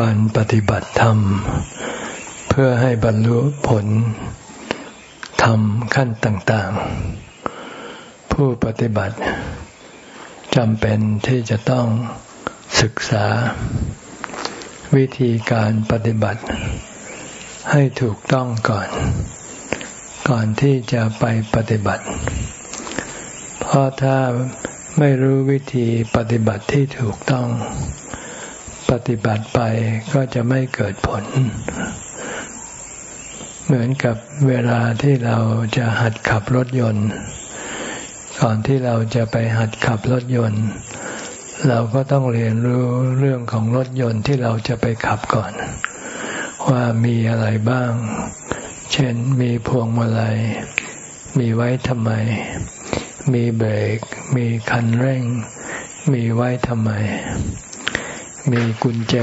การปฏิบัติธรรม เพื่อให้บรรลุผลธรรมขั้นต่างๆ ผู้ปฏิบัติจำเป็นที่จะต้องศึกษา วิธีการปฏิบัติ ให้ถูกต้องก่อน ก่อนที่จะไปปฏิบัติ เพราะถ้าไม่รู้วิธีปฏิบัติที่ถูกต้อง ปฏิบัติไปก็จะไม่เกิดผล เหมือนกับเวลาที่เราจะหัดขับรถยนต์ ก่อนที่เราจะไปหัดขับรถยนต์ เราก็ต้องเรียนรู้เรื่องของรถยนต์ที่เราจะไปขับก่อน ว่ามีอะไรบ้าง เช่นมีพวงมาลัย มีไว้ทำไม มีเบรก มีคันเร่ง มีไว้ทำไม มีกุญแจ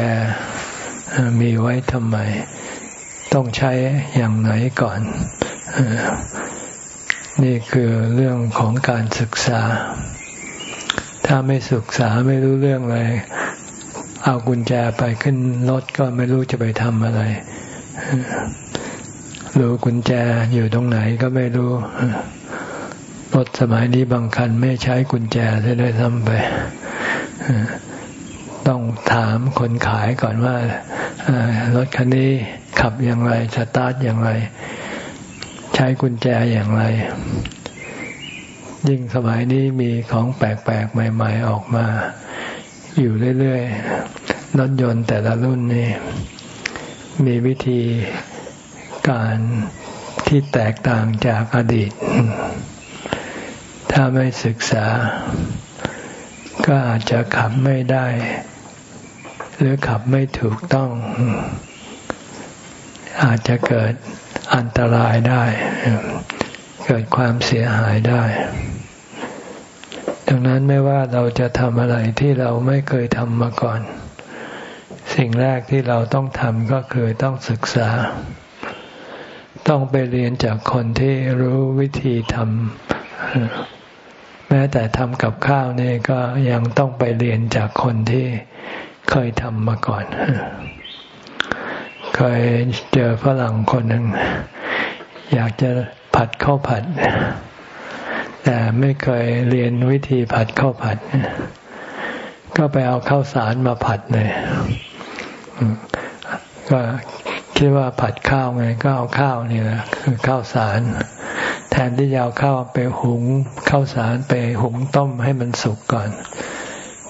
มีไว้ทำไม ต้องใช้อย่างไหนก่อน นี่คือเรื่องของการศึกษา ถ้าไม่ศึกษาไม่รู้เรื่องเลย เอากุญแจไปขึ้นรถก็ไม่รู้จะไปทำอะไรรู้กุญแจอยู่ตรงไหนก็ไม่รู้รถสมัยนี้บางคันไม่ใช้กุญแจจะได้ทำไป ต้องถามคนขายก่อนว่ารถคันนี้ขับอย่างไรสตาร์ทอย่างไร ใช้กุญแจอย่างไร ยิ่งสมัยนี้มีของแปลกๆ ใหม่ ๆ ออกมา อยู่เรื่อยๆรถยนต์แต่ละรุ่นนี่มีวิธีการที่แตกต่างจากอดีต ถ้าไม่ศึกษา ก็อาจจะขับไม่ได้ หรือขับไม่ถูกต้อง อาจจะเกิดอันตรายได้ เกิดความเสียหายได้ ดังนั้นไม่ว่าเราจะทำอะไรที่เราไม่เคยทำมาก่อน สิ่งแรกที่เราต้องทำก็คือต้องศึกษา ต้องไปเรียนจากคนที่รู้วิธีทำแม้แต่ทำกับข้าวนี่ก็ยังต้องไปเรียนจากคนที่ เคยทำมาก่อน เคยเจอฝรั่งคนหนึ่ง อยากจะผัดข้าวผัด แต่ไม่เคยเรียนวิธีผัดข้าวผัด ก็ไปเอาข้าวสารมาผัดเลยก็คิดว่าผัดข้าวไง ก็เอาข้าวนี่แหละคือข้าวสาร แทนที่จะเอาข้าวไปหุงข้าวสารไปหุงต้มให้มันสุกก่อน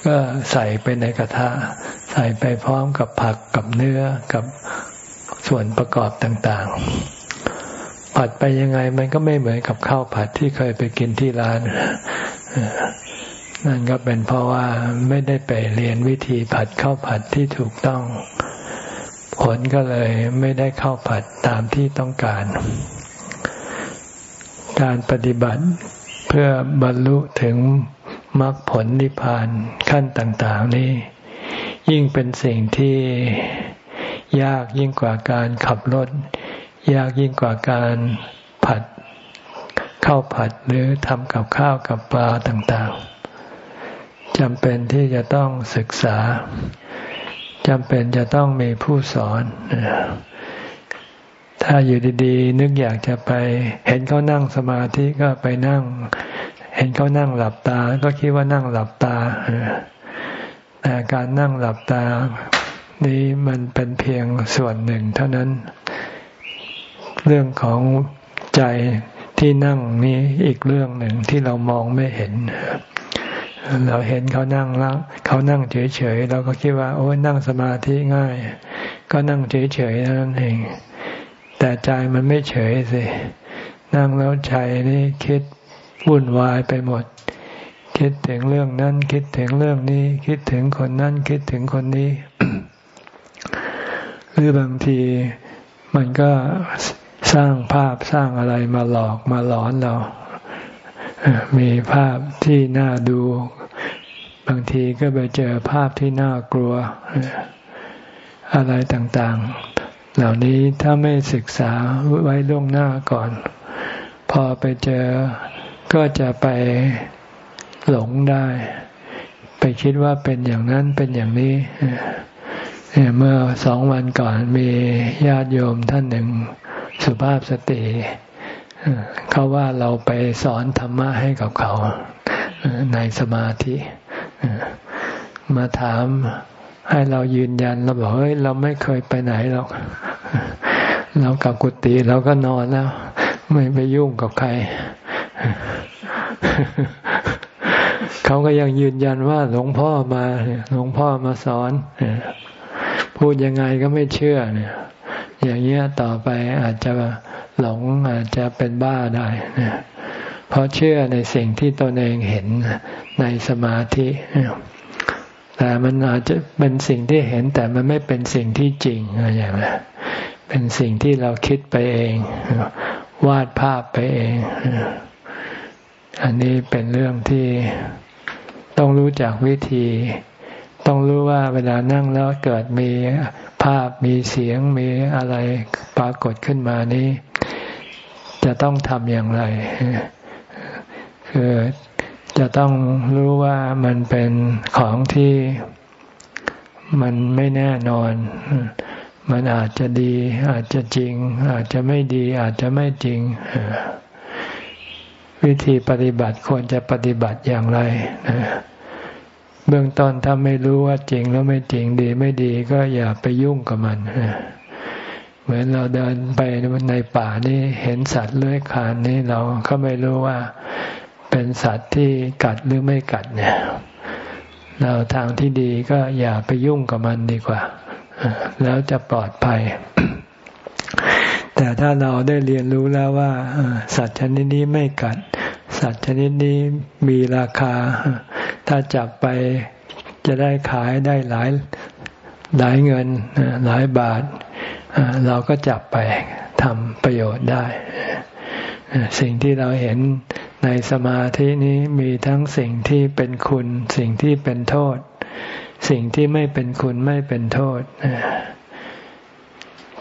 ก็ใส่ไปในกระทะ ใส่ไปพร้อมกับผักกับเนื้อกับส่วนประกอบต่างๆ ผัดไปยังไงมันก็ไม่เหมือนกับข้าวผัดที่เคยไปกินที่ร้านนั่นก็เป็นเพราะว่าไม่ได้ไปเรียนวิธีผัดข้าวผัดที่ถูกต้อง ผลก็เลยไม่ได้ข้าวผัดตามที่ต้องการ การปฏิบัติเพื่อบรรลุถึง มรรคผลนิพพานขั้นต่างๆนี้ยิ่งเป็นสิ่งที่ยากยิ่งกว่าการขับรถ ยากยิ่งกว่าการผัดข้าวผัดหรือทำกับข้าวกับปลาต่างๆจำเป็นที่จะต้องศึกษาจำเป็นจะต้องมีผู้สอน ถ้าอยู่ดี ๆ นึกอยากจะไป เห็นเขานั่งสมาธิก็ไปนั่ง เห็นเขานั่งหลับตาก็คิดว่านั่งหลับตาแต่การนั่งหลับตา นี้มันเป็นเพียงส่วนหนึ่ง เท่านั้น เรื่องของใจที่นั่งนี้อีกเรื่องหนึ่งที่เรามองไม่เห็น เราเห็นเขานั่งแล้วเขานั่งเฉยๆเราก็คิดว่า โอ้ยนั่งสมาธิง่าย ก็นั่งเฉยๆนั่นเองแต่ใจมันไม่เฉยสินั่งแล้วใจนี่คิด วุ่นวายไปหมด คิดถึงเรื่องนั้น คิดถึงเรื่องนี้ คิดถึงคนนั้น คิดถึงคนนี้ หรือบางทีมันก็สร้างภาพสร้างอะไรมาหลอกมาหลอนเรา มีภาพที่น่าดู บางทีก็ไปเจอภาพที่น่ากลัว อะไรต่างๆ เหล่านี้ถ้าไม่ศึกษาไว้ล่วงหน้าก่อน พอไปเจอ ก็จะไปหลงได้ ไปคิดว่าเป็นอย่างนั้นเป็นอย่างนี้เมื่อสองวันก่อนมีญาติโยมท่านหนึ่งสุภาพสติเขาว่าเราไปสอนธรรมะให้กับเขาในสมาธิมาถามให้เรายืนยันเราบอกเฮ้ยเราไม่เคยไปไหนหรอกเรากับกุฏิเราก็นอนแล้ว ไม่ไปยุ่งกับใคร เขาก็ยังยืนยันว่าหลวงพ่อมาหลวงพ่อมาสอนพูดยังไงก็ไม่เชื่อเนี่ย อย่างเงี้ยต่อไปอาจจะหลงอาจจะเป็นบ้าได้เพราะเชื่อในสิ่งที่ตนเองเห็นในสมาธิแต่มันอาจจะเป็นสิ่งที่เห็นแต่มันไม่เป็นสิ่งที่จริงอะไรอย่างเงี้ยเป็นสิ่งที่เราคิดไปเอง วาดภาพไปเอง อันนี้เป็นเรื่องที่ต้องรู้จักวิธี ต้องรู้ว่าเวลานั่งแล้วเกิดมีภาพมีเสียงมีอะไรปรากฏขึ้นมานี้ จะต้องทำอย่างไร คือจะต้องรู้ว่ามันเป็นของที่มันไม่แน่นอน มันอาจจะดี อาจจะจริง อาจจะไม่ดี อาจจะไม่จริง วิธีปฏิบัติควรจะปฏิบัติอย่างไรเบื้องต้นถ้าไม่รู้ว่าจริงแล้วไม่จริงดีไม่ดีก็อย่าไปยุ่งกับมันเหมือนเราเดินไปในป่านี่เห็นสัตว์เลื้อยคลานนี่เราก็ไม่รู้ว่าเป็นสัตว์ที่กัดหรือไม่กัดเนี่ย เราทางที่ดีก็อย่าไปยุ่งกับมันดีกว่า แล้วจะปลอดภัย แต่ถ้าเราได้เรียนรู้แล้วว่าสัตว์ชนิดนี้ไม่กัด สัตว์ชนิดนี้มีราคา ถ้าจับไปจะได้ขายได้หลายหลายเงินหลายบาท เราก็จับไปทำประโยชน์ได้ สิ่งที่เราเห็นในสมาธินี้มีทั้งสิ่งที่เป็นคุณ สิ่งที่เป็นโทษ สิ่งที่ไม่เป็นคุณไม่เป็นโทษ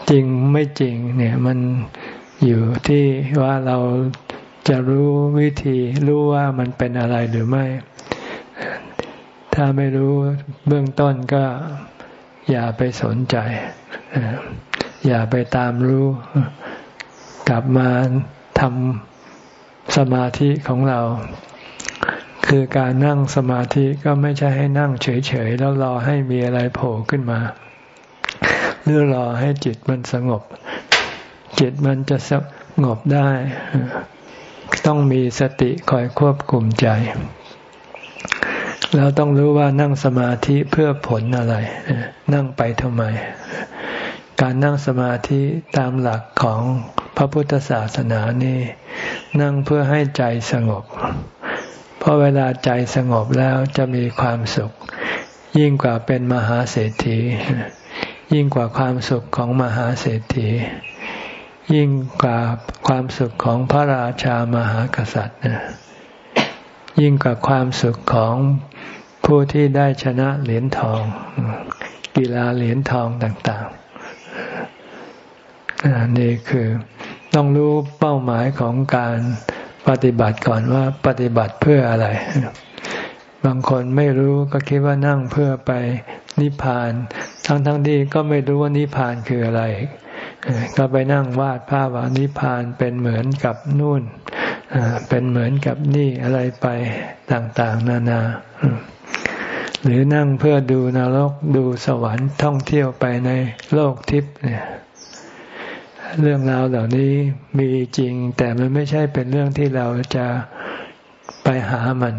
จริงไม่จริงเนี่ยมันอยู่ที่ว่าเราจะรู้วิธีรู้ว่ามันเป็นอะไรหรือไม่ ถ้าไม่รู้เบื้องต้นก็อย่าไปสนใจ อย่าไปตามรู้ กลับมาทำสมาธิของเรา คือการนั่งสมาธิก็ไม่ใช่ให้นั่งเฉยๆ แล้วรอให้มีอะไรโผล่ขึ้นมา หรือรอให้จิตมันสงบ จิตมันจะสงบได้ ต้องมีสติคอยควบคุมใจ แล้วต้องรู้ว่านั่งสมาธิเพื่อผลอะไร นั่งไปทำไม การนั่งสมาธิตามหลักของพระพุทธศาสนานี่นั่งเพื่อให้ใจสงบ เพราะเวลาใจสงบแล้วจะมีความสุข ยิ่งกว่าเป็นมหาเศรษฐี ยิ่งกว่าความสุขของมหาเศรษฐี ยิ่งกว่าความสุขของพระราชามหากษัตริย์ยิ่งกว่าความสุขของผู้ที่ได้ชนะเหรียญทอง กีฬาเหรียญทองต่างๆนี่คือต้องรู้เป้าหมายของการปฏิบัติก่อนว่าปฏิบัติเพื่ออะไร บางคนไม่รู้ก็คิดว่านั่งเพื่อไปนิพพาน ทั้งทั้งที่ก็ไม่รู้ว่านิพพานคืออะไร ก็ไปนั่งวาดภาพว่านิพพานเป็นเหมือนกับนู่นเป็นเหมือนกับนี่อะไรไปต่างๆ นานา หรือนั่งเพื่อดูนรกดูสวรรค์ท่องเที่ยวไปในโลกทิพย์เนี่ยเรื่องราวเหล่านี้มีจริง แต่มันไม่ใช่เป็นเรื่องที่เราจะไปหามัน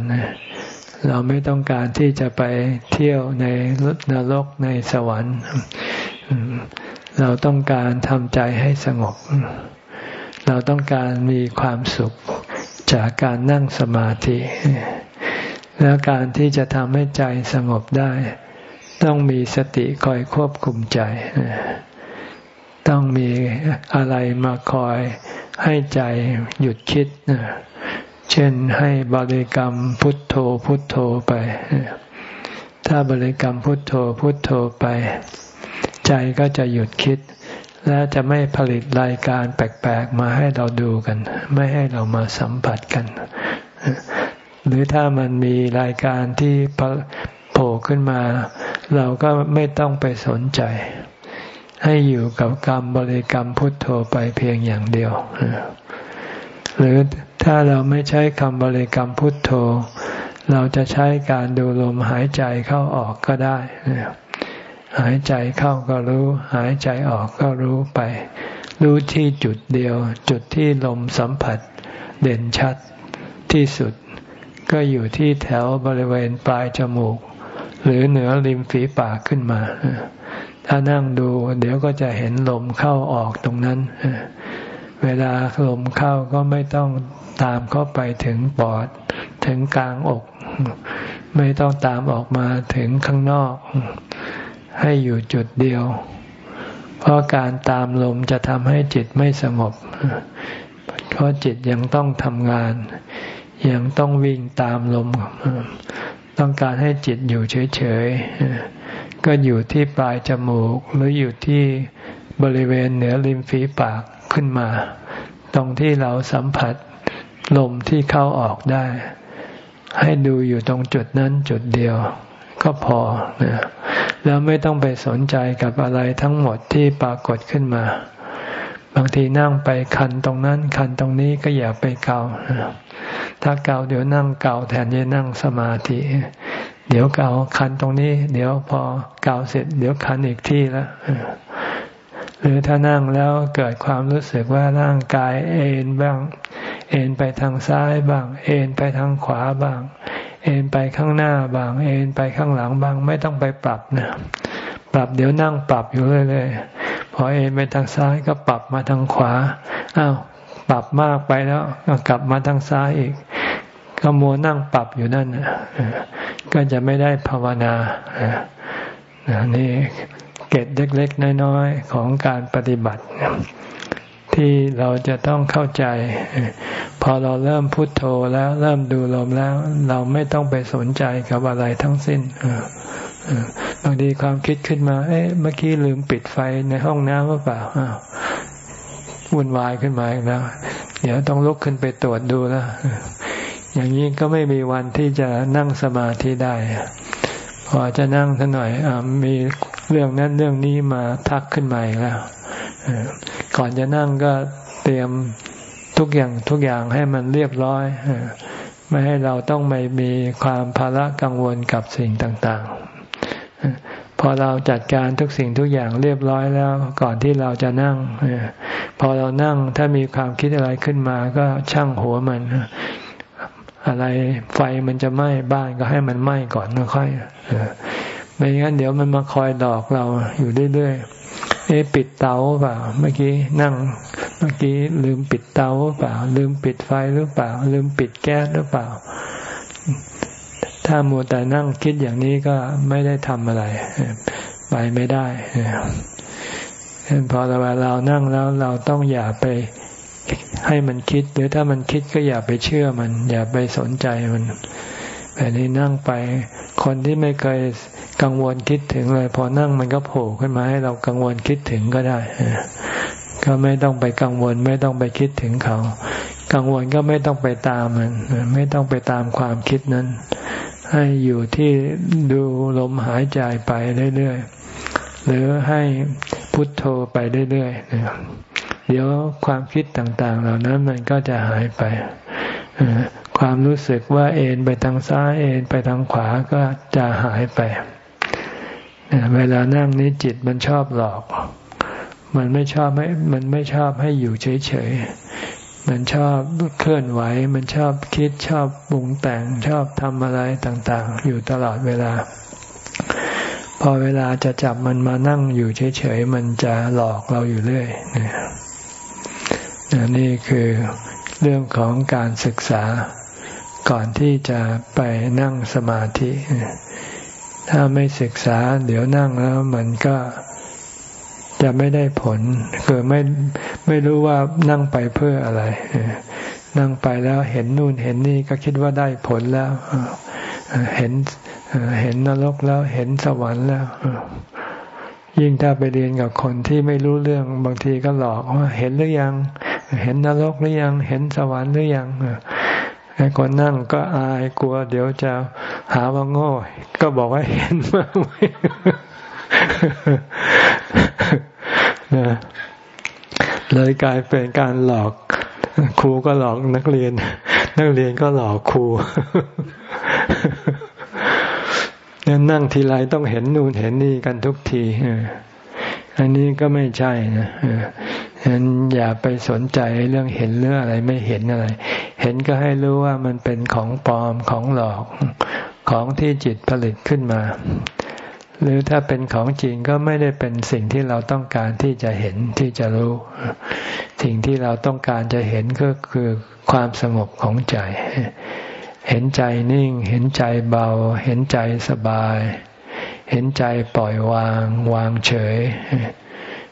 เราไม่ต้องการที่จะไปเที่ยวในนรกในสวรรค์ เราต้องการทำใจให้สงบ เราต้องการมีความสุขจากการนั่งสมาธิ แล้วการที่จะทำให้ใจสงบได้ ต้องมีสติคอยควบคุมใจ ต้องมีอะไรมาคอยให้ใจหยุดคิด เช่นให้บริกรรมพุทโธพุทโธไป ถ้าบริกรรมพุทโธพุทโธไป ใจก็จะหยุดคิด และจะไม่ผลิตรายการแปลกๆ มาให้เราดูกัน ไม่ให้เรามาสัมผัสกัน หรือถ้ามันมีรายการที่โผล่ขึ้นมา เราก็ไม่ต้องไปสนใจ ให้อยู่กับกรรมบริกรรมพุทโธไปเพียงอย่างเดียวหรือ ถ้าเราไม่ใช้คำบริกรรมพุทโธ เราจะใช้การดูลมหายใจเข้าออกก็ได้ หายใจเข้าก็รู้ หายใจออกก็รู้ไป รู้ที่จุดเดียว จุดที่ลมสัมผัส เด่นชัดที่สุด ก็อยู่ที่แถวบริเวณปลายจมูก หรือเหนือริมฝีปากขึ้นมา ถ้านั่งดู เดี๋ยวก็จะเห็นลมเข้าออกตรงนั้นเเวลาลมเข้าก็ไม่ต้องตามเข้าไปถึงปอด ถึงกลางอก ไม่ต้องตามออกมาถึงข้างนอก ให้อยู่จุดเดียว เพราะการตามลมจะทำให้จิตไม่สงบ เพราะจิตยังต้องทำงาน ยังต้องวิ่งตามลม ต้องการให้จิตอยู่เฉยๆ ก็อยู่ที่ปลายจมูกหรืออยู่ที่บริเวณเหนือริมฝีปาก ขึ้นมา ตรงที่เราสัมผัสลมที่เข้าออกได้ ให้ดูอยู่ตรงจุดนั้นจุดเดียว ก็พอนะแล้วไม่ต้องไปสนใจกับอะไรทั้งหมดที่ปรากฏขึ้นมา บางทีนั่งไปคันตรงนั้น คันตรงนี้ก็อย่าไปเกาถ้าเกาเดี๋ยวนั่งเกาแทนจะนั่งสมาธิเดี๋ยวเกาคันตรงนี้ เดี๋ยวพอเกาเสร็จ เดี๋ยวคันอีกที่แล้ว หรือถ้านั่งแล้วเกิดความรู้สึกว่าร่างกายเอ็นบ้าง เอ็นไปทางซ้ายบ้าง เอ็นไปทางขวาบ้าง เอ็นไปข้างหน้าบ้าง เอ็นไปข้างหลังบ้าง ไม่ต้องไปปรับนะปรับเดี๋ยวนั่งปรับอยู่เรื่อยๆพอเอ็นไปทางซ้ายก็ปรับมาทางขวาอ้าวปรับมากไปแล้วกลับมาทางซ้ายอีก ก็มัวนั่งปรับอยู่นั่นก็จะไม่ได้ภาวนานี่ เกตเล็กๆน้อยๆของการปฏิบัติ ที่เราจะต้องเข้าใจ พอเราเริ่มพุโทโธแล้วเริ่มดูลมแล้ว เราไม่ต้องไปสนใจกับอะไรทั้งสิ้นบางทีความคิดขึ้นมา เอ๊ะเมื่อกี้ลืมปิดไฟในห้องน้ำหรือเปล่าวุ่นวายขึ้นมาอีกแล้ว เดี๋ยวต้องลุกขึ้นไปตรวจดูแล้ว อย่างนี้ก็ไม่มีวันที่จะนั่งสมาธิได้ พอจะนั่งท่าหน่อยอมี เรื่องนั้นเรื่องนี้มาทักขึ้นมาอีกแล้วก่อนจะนั่งก็เตรียมทุกอย่างทุกอย่างให้มันเรียบร้อยไม่ให้เราต้องไม่มีความภาระกังวลกับสิ่งต่างๆ พอเราจัดการทุกสิ่งทุกอย่างเรียบร้อยแล้ว ก่อนที่เราจะนั่ง พอเรานั่งถ้ามีความคิดอะไรขึ้นมาก็ช่างหัวมัน อะไรไฟมันจะไหม้บ้านก็ให้มันไหม้ก่อนค่อย ไม่งั้นเดี๋ยวมันมาคอยดอกเราอยู่เรื่อยๆเอ๊ปิดเตาเปล่า เมื่อกี้นั่ง เมื่อกี้ลืมปิดเตาเปล่า ลืมปิดไฟหรือเปล่า ลืมปิดแก๊สหรือเปล่า ถ้ามัวแต่นั่งคิดอย่างนี้ก็ไม่ได้ทำอะไร ไปไม่ได้พอเราเรานั่งแล้วเราต้องอย่าไปให้มันคิด หรือถ้ามันคิดก็อย่าไปเชื่อมัน อย่าไปสนใจมัน แบบนี้นั่งไป คนที่ไม่เคยกังวลคิดถึงเลย พอนั่งมันก็โผล่ขึ้นมาให้เรากังวลคิดถึงก็ได้ก็ไม่ต้องไปกังวลไม่ต้องไปคิดถึงเขา กังวลก็ไม่ต้องไปตามมัน ไม่ต้องไปตามความคิดนั้น ให้อยู่ที่ดูลมหายใจไปเรื่อยๆหรือให้พุทโธไปเรื่อยๆเดี๋ยวความคิดต่างๆ เหล่านั้นมันก็จะหายไป ความรู้สึกว่าเอ็นไปทางซ้ายเอ็นไปทางขวาก็จะหายไป เวลานั่งนี้จิตมันชอบหลอก มันไม่ชอบให้มันไม่ชอบให้อยู่เฉยๆ มันชอบเคลื่อนไหว มันชอบคิดชอบปรุงแต่งชอบทำอะไรต่างๆ อยู่ตลอดเวลา พอเวลาจะจับมันมานั่งอยู่เฉยๆ มันจะหลอกเราอยู่เรื่อยนี่คือเรื่องของการศึกษา ก่อนที่จะไปนั่งสมาธิ ถ้าไม่ศึกษา เดี๋ยวนั่งแล้วมันก็จะไม่ได้ผล คือไม่ไม่รู้ว่านั่งไปเพื่ออะไร นั่งไปแล้วเห็นนู่นเห็นนี่ก็คิดว่าได้ผลแล้วเห็นเห็นนรกแล้วเห็นสวรรค์แล้วยิ่งถ้าไปเรียนกับคนที่ไม่รู้เรื่องบางทีก็หลอกว่าเห็นหรือยัง เห็นนรกหรือยัง เห็นสวรรค์หรือยัง ไอ้คนนั่งก็อายกลัว เดี๋ยวจะหาว่าโง่ ก็บอกว่าเห็นมากไหมนะเลยกลายเป็นการหลอก ครูก็หลอกนักเรียน นักเรียนก็หลอกครูนั่งทีไรต้องเห็นนู่นเห็นนี่กันทุกที อันนี้ก็ไม่ใช่นะฉะนั้นอย่าไปสนใจเรื่องเห็นเรื่องอะไรไม่เห็นอะไร เห็นก็ให้รู้ว่ามันเป็นของปลอมของหลอกของที่จิตผลิตขึ้นมา หรือถ้าเป็นของจริงก็ไม่ได้เป็นสิ่งที่เราต้องการที่จะเห็นที่จะรู้ สิ่งที่เราต้องการจะเห็นก็คือความสงบของใจ เห็นใจนิ่ง เห็นใจเบา เห็นใจสบาย เห็นใจปล่อยวาง วางเฉย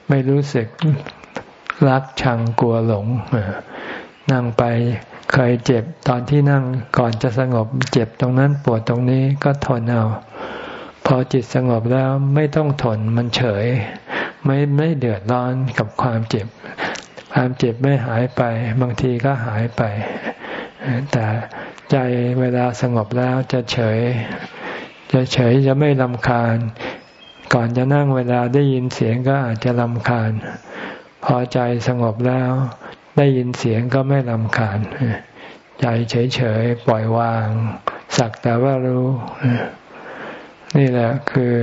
ไม่รู้สึกรักชังกลัวหลงนั่งไปเคยเจ็บตอนที่นั่งก่อนจะสงบเจ็บตรงนั้นปวดตรงนี้ก็ทนเอา พอจิตสงบแล้วไม่ต้องทนมันเฉย ไม่ไม่เดือดร้อนกับความเจ็บ ความเจ็บไม่หายไป บางทีก็หายไป แต่ใจเวลาสงบแล้วจะเฉย จะเฉยจะไม่ลำคาญ ก่อนจะนั่งเวลาได้ยินเสียงก็อาจจะลำคาญ พอใจสงบแล้ว ได้ยินเสียงก็ไม่ลำคาญ ใจเฉยๆปล่อยวาง สักแต่ว่ารู้ นี่แหละคือ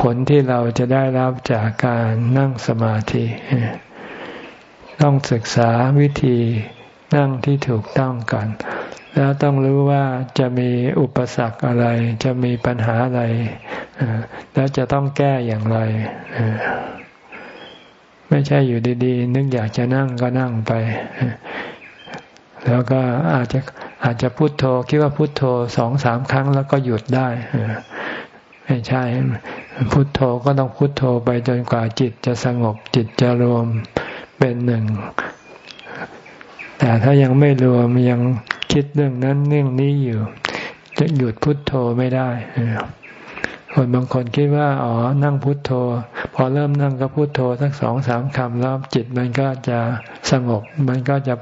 ผลที่เราจะได้รับจากการนั่งสมาธิ ต้องศึกษาวิธีนั่งที่ถูกต้องก่อน แล้วต้องรู้ว่าจะมีอุปสรรคอะไร จะมีปัญหาอะไร แล้วจะต้องแก้อย่างไร ไม่ใช่อยู่ดีๆ นึกอยากจะนั่งก็นั่งไป แล้วก็อาจจะอาจจะพุโทโธ คิดว่าพุโทโธสองสามครั้งแล้วก็หยุดได้ไม่ใช่ พุโทโธก็ต้องพุโทโธไปจนกว่าจิตจะสงบจิตจะรวมเป็นหนึ่ง แต่ถ้ายังไม่รวมยัง คิดเรื่องนั้นเรื่องนี้อยู่ จะหยุดพุทโธไม่ได้คนบางคนคิดว่าอ๋อนั่งพุทโธ พอเริ่มนั่งก็พุทโธสักสองสามคำแล้วจิตมันก็จะสงบ มันก็จะ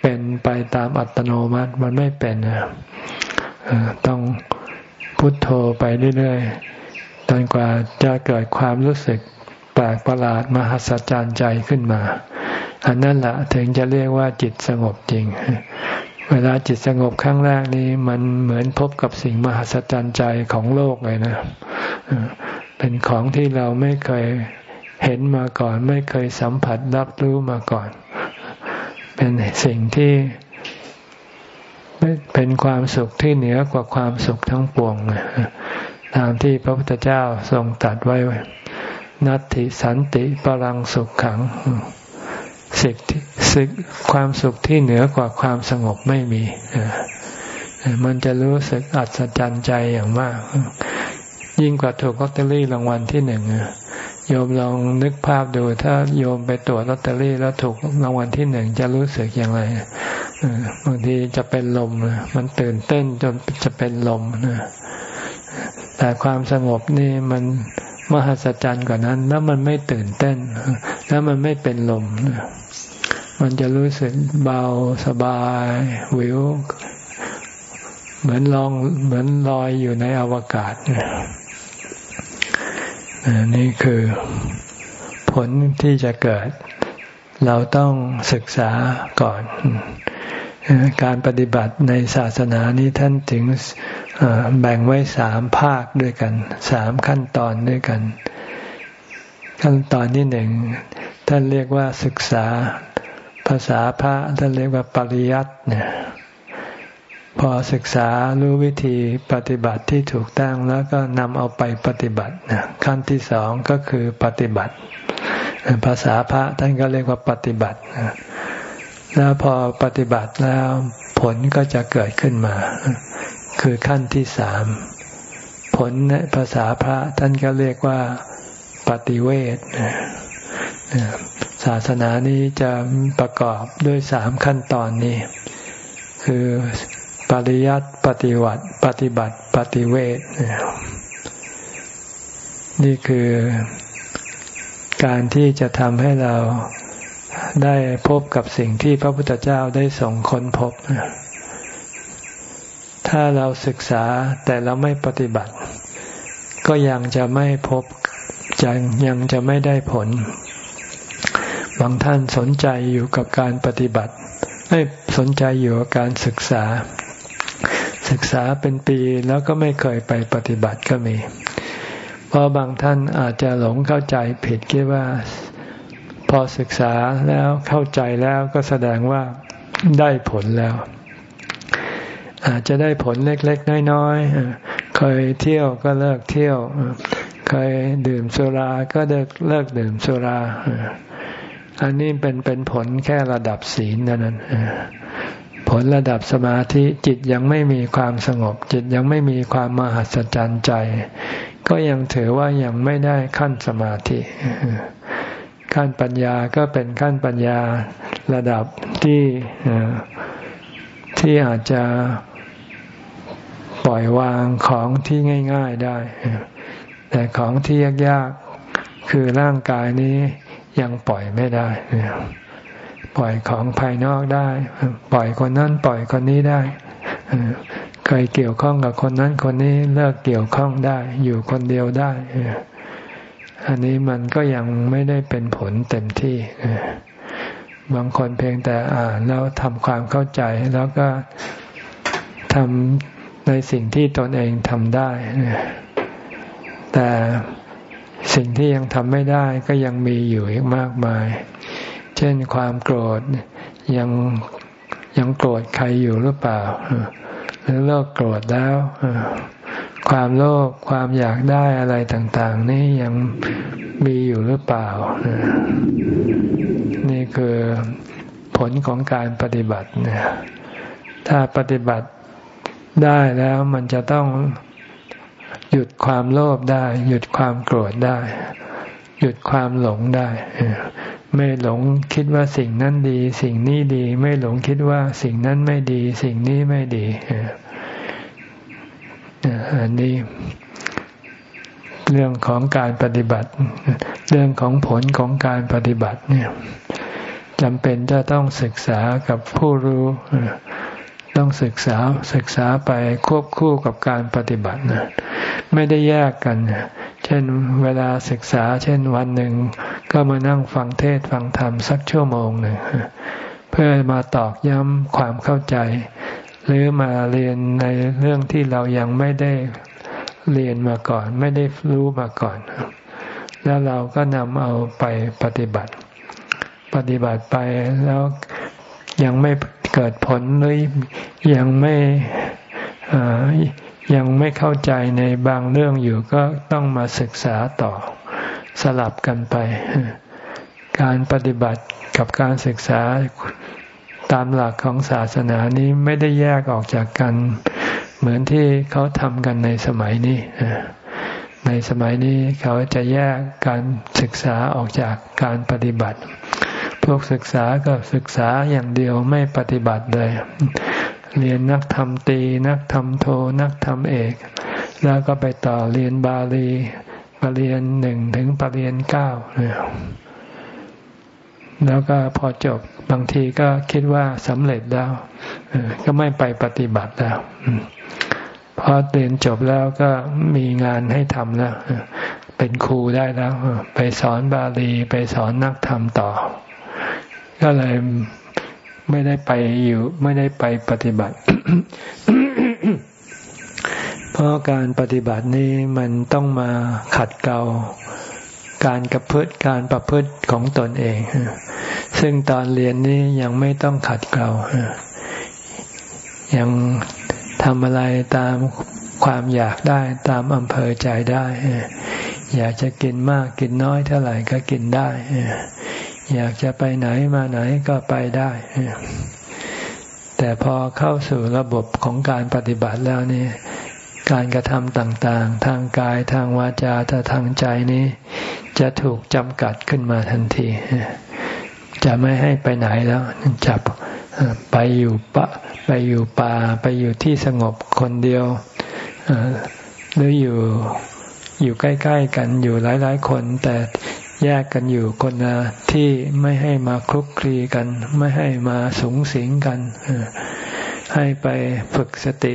เป็นไปตามอัตโนมัติมันไม่เป็นต้องพุทโธไปเรื่อยๆจนกว่าจะเกิดความรู้สึกแปลกประหลาดมหัศจรรย์ใจขึ้นมา อันนั้นแหละถึงจะเรียกว่าจิตสงบจริง เวลาจิตสงบครั้งแรกนี้ มันเหมือนพบกับสิ่งมหัศจรรย์ใจของโลกเลยนะเป็นของที่เราไม่เคยเห็นมาก่อน ไม่เคยสัมผัสรับรู้มาก่อน เป็นสิ่งที่เป็นความสุขที่เหนือกว่าความสุขทั้งปวงตามที่พระพุทธเจ้าทรงตรัสไว้ นัตติสันติปรังสุขขัง สิ่งสิ่งความสุขที่เหนือกว่าความสงบไม่มีมันจะรู้สึกอัศจรรย์ใจอย่างมาก ยิ่งกว่าถูกลอตเตอรี่รางวัลที่หนึ่งโยมลองนึกภาพดู ถ้าโยมไปตรวจลอตเตอรี่แล้วถูกรางวัลที่หนึ่งจะรู้สึกอย่างไรบางทีจะเป็นลมมันตื่นเต้นจนจะเป็นลมแต่ความสงบนี่มัน มหัศจรรย์กว่านั้น แล้วมันไม่ตื่นเต้น แล้วมันไม่เป็นลม มันจะรู้สึกเบาสบายวิว เหมือนลองเหมือนลอยอยู่ในอวกาศนี่คือผลที่จะเกิด เราต้องศึกษาก่อน การปฏิบัติในศาสนานี้ท่านถึง แบ่งไว้สามภาคด้วยกัน สามขั้นตอนด้วยกัน ขั้นตอนที่หนึ่งท่านเรียกว่าศึกษาภาษาพระท่านเรียกว่าปริยัติเนี่ยพอศึกษารู้วิธีปฏิบัติที่ถูกต้องแล้วก็นำเอาไปปฏิบัติขั้นที่สองก็คือปฏิบัติ ภาษาพระท่านก็เรียกว่าปฏิบัติแล้วพอปฏิบัติแล้วผลก็จะเกิดขึ้นมา คือขั้นที่สาม ผลในภาษาพระท่านก็เรียกว่าปฏิเวทศาสนานี้จะประกอบด้วยสามขั้นตอนนี้ คือปริยัติปฏิวัติปฏิบัติปฏิเวทนี่คือการที่จะทำให้เราได้พบกับสิ่งที่พระพุทธเจ้าได้ส่งค้นพบ ถ้าเราศึกษาแต่เราไม่ปฏิบัติ ก็ยังจะไม่พบยังยังจะไม่ได้ผล บางท่านสนใจอยู่กับการปฏิบัติไม่สนใจอยู่กับการศึกษา ศึกษาเป็นปีแล้วก็ไม่เคยไปปฏิบัติก็มี เพราะบางท่านอาจจะหลงเข้าใจผิดคิดว่า พอศึกษาแล้วเข้าใจแล้วก็แสดงว่าได้ผลแล้ว อาจจะได้ผลเล็กๆ น้อยๆ เคยเที่ยวก็เลิกเที่ยว เคยดื่มสุราก็เลิกเลิกดื่มสุรา อันนี้เป็นเป็นผลแค่ระดับศีลนั่นนั้น ผลระดับสมาธิจิตยังไม่มีความสงบ จิตยังไม่มีความมหัศจรรย์ใจ ก็ยังถือว่ายังไม่ได้ขั้นสมาธิ ขั้นปัญญาก็เป็นขั้นปัญญาระดับที่ที่อาจจะ ล่อยวางของที่ง่าย ๆได้ แต่ของที่ยากๆคือร่างกายนี้ยังปล่อยไม่ได้ ปล่อยของภายนอกได้ ปล่อยคนนั้นปล่อยคนนี้ได้เคยเกี่ยวข้องกับคนนั้นคนนี้เลิกเกี่ยวข้องได้ อยู่คนเดียวได้อันนี้มันก็ยังไม่ได้เป็นผลเต็มที่บางคนเพียงแต่อ่านแล้วทำความเข้าใจแล้วก็ทำ ในสิ่งที่ตนเองทำได้ แต่สิ่งที่ยังทำไม่ได้ก็ยังมีอยู่อีกมากมาย เช่นความโกรธยังยังโกรธใครอยู่หรือเปล่า หรือเลิกโกรธแล้วความโลภความอยากได้อะไรต่าง ๆ นี่ยังมีอยู่หรือเปล่า นี่คือผลของการปฏิบัติเนี่ยถ้าปฏิบัติ ได้แล้วมันจะต้องหยุดความโลภได้ หยุดความโกรธได้ หยุดความหลงได้ ไม่หลงคิดว่าสิ่งนั้นดี สิ่งนี้ดี ไม่หลงคิดว่าสิ่งนั้นไม่ดี สิ่งนี้ไม่ดีอันนี้เรื่องของการปฏิบัติ เรื่องของผลของการปฏิบัติเนี่ยจำเป็นจะต้องศึกษากับผู้รู้ ต้องศึกษาศึกษาไปควบคู่กับการปฏิบัตินะไม่ได้แยกกัน เช่นเวลาศึกษา เช่นวันหนึ่ง ก็มานั่งฟังเทศฟังธรรมสักชั่วโมงหนึ่งเพื่อมาตอกย้ำความเข้าใจ หรือมาเรียนในเรื่องที่เรายังไม่ได้เรียนมาก่อน ไม่ได้รู้มาก่อน แล้วเราก็นำเอาไปปฏิบัติ ปฏิบัติไปแล้ว ยังไม่เกิดผลหรือยังไม่ยังไม่เข้าใจในบางเรื่องอยู่ก็ต้องมาศึกษาต่อสลับกันไป การปฏิบัติกับการศึกษาตามหลักของศาสนานี้ไม่ได้แยกออกจากกัน เหมือนที่เขาทำกันในสมัยนี้ ในสมัยนี้เขาจะแยกการศึกษาออกจากการปฏิบัติ พวกศึกษาก็ศึกษาอย่างเดียวไม่ปฏิบัติเลย เรียนนักธรรมตี นักธรรมโท นักธรรมเอก แล้วก็ไปต่อเรียนบาลีปรริญญาหนึ่งถึงปรริญญาเก้าแล้วก็พอจบบางทีก็คิดว่าสำเร็จแล้วก็ไม่ไปปฏิบัติแล้วพอเรียนจบแล้วก็มีงานให้ทำแล้วเป็นครูได้แล้ว ไปสอนบาลีไปสอนนักธรรมต่อ ก็เลยไม่ได้ไปอยู่ไม่ได้ไปปฏิบัติ เพราะการปฏิบัตินี้มันต้องมาขัดเกลาการกระพฤติการประพฤติของตนเอง ซึ่งตอนเรียนนี้ยังไม่ต้องขัดเกลายังทำอะไรตามความอยากได้ตามอำเภอใจได้ อยากจะกินมากกินน้อยเท่าไหร่ก็กินได้ อยากจะไปไหนมาไหนก็ไปได้ แต่พอเข้าสู่ระบบของการปฏิบัติแล้วนี่การกระทำต่างๆ ทางกายทางวาจาทางใจนี้ จะถูกจำกัดขึ้นมาทันที จะไม่ให้ไปไหนแล้วจับไปอยู่ปะไปอยู่ป่าไปอยู่ที่สงบคนเดียวหรืออยู่อยู่ใกล้ ๆ กันอยู่หลาย ๆ คน แต่ แยกกันอยู่คนละที่ไม่ให้มาคลุกคลีกัน ไม่ให้มาสูงสิงกัน ให้ไปฝึกสติ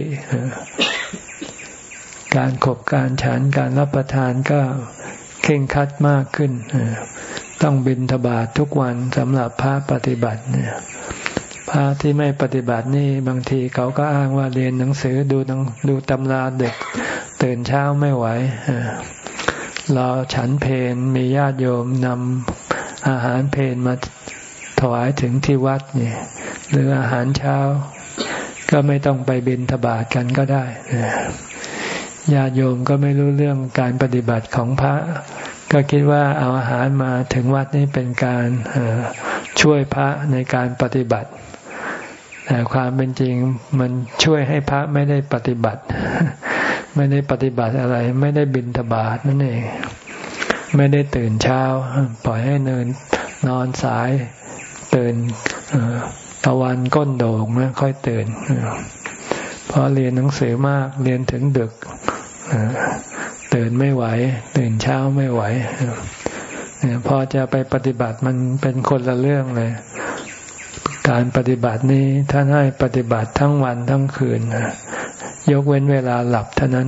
การขบการฉันการรับประทานก็เข่งคัดมากขึ้น ต้องบินทบาททุกวันสำหรับพระปฏิบัติเนี่ยพระที่ไม่ปฏิบัตินี่บางทีเขาก็อ้างว่าเรียนหนังสือดูดูตำราเด็ก ตื่นเช้าไม่ไหว รอฉันเพนมีญาติโยมนำอาหารเพนมาถวายถึงที่วัดนี่หรืออาหารเช้า ก็ไม่ต้องไปบินทบาทกันก็ได้ญาติโยมก็ไม่รู้เรื่องการปฏิบัติของพระ ก็คิดว่าเอาอาหารมาถึงวัดนี้เป็นการช่วยพระในการปฏิบัติ แต่ความเป็นจริงมันช่วยให้พระไม่ได้ปฏิบัติ ไม่ได้ปฏิบัติอะไร ไม่ได้บินทบาทนั่นเอง ไม่ได้ตื่นเช้า ปล่อยให้เนินนอนสาย ตื่นตะวันก้นโด่งไม่ค่อยตื่นเพราะเรียนหนังสือมากเรียนถึงดึกตื่นไม่ไหว ตื่นเช้าไม่ไหวพอจะไปปฏิบัติมันเป็นคนละเรื่องเลย การปฏิบัตินี้ท่านให้ปฏิบัติทั้งวันทั้งคืน ยกเว้นเวลาหลับเท่านั้น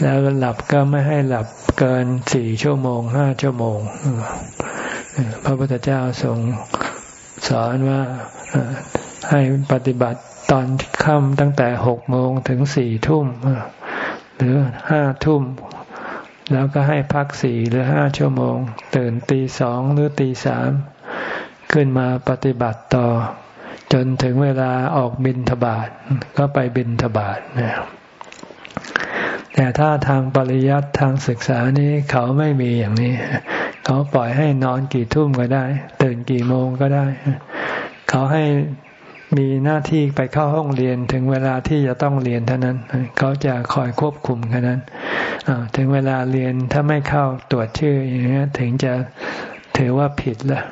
แล้วหลับก็ไม่ให้หลับเกินสี่ชั่วโมงห้าชั่วโมง พระพุทธเจ้าทรงสอนว่าให้ปฏิบัติตอนค่ำตั้งแต่หกโมงถึงสี่ทุ่มหรือห้าทุ่ม แล้วก็ให้พักสี่หรือห้าชั่วโมง ตื่นตีสองหรือตีสามขึ้นมาปฏิบัติต่อ จนถึงเวลาออกบินทบาทก็ไปบินทบาทนะแต่ถ้าทางปริยัติทางศึกษานี้เขาไม่มีอย่างนี้ เขาปล่อยให้นอนกี่ทุ่มก็ได้ ตื่นกี่โมงก็ได้ เขาให้มีหน้าที่ไปเข้าห้องเรียนถึงเวลาที่จะต้องเรียนเท่านั้น เขาจะคอยควบคุมแค่นั้นถึงเวลาเรียนถ้าไม่เข้าตรวจชื่ออย่างนี้ถึงจะถือว่าผิดละ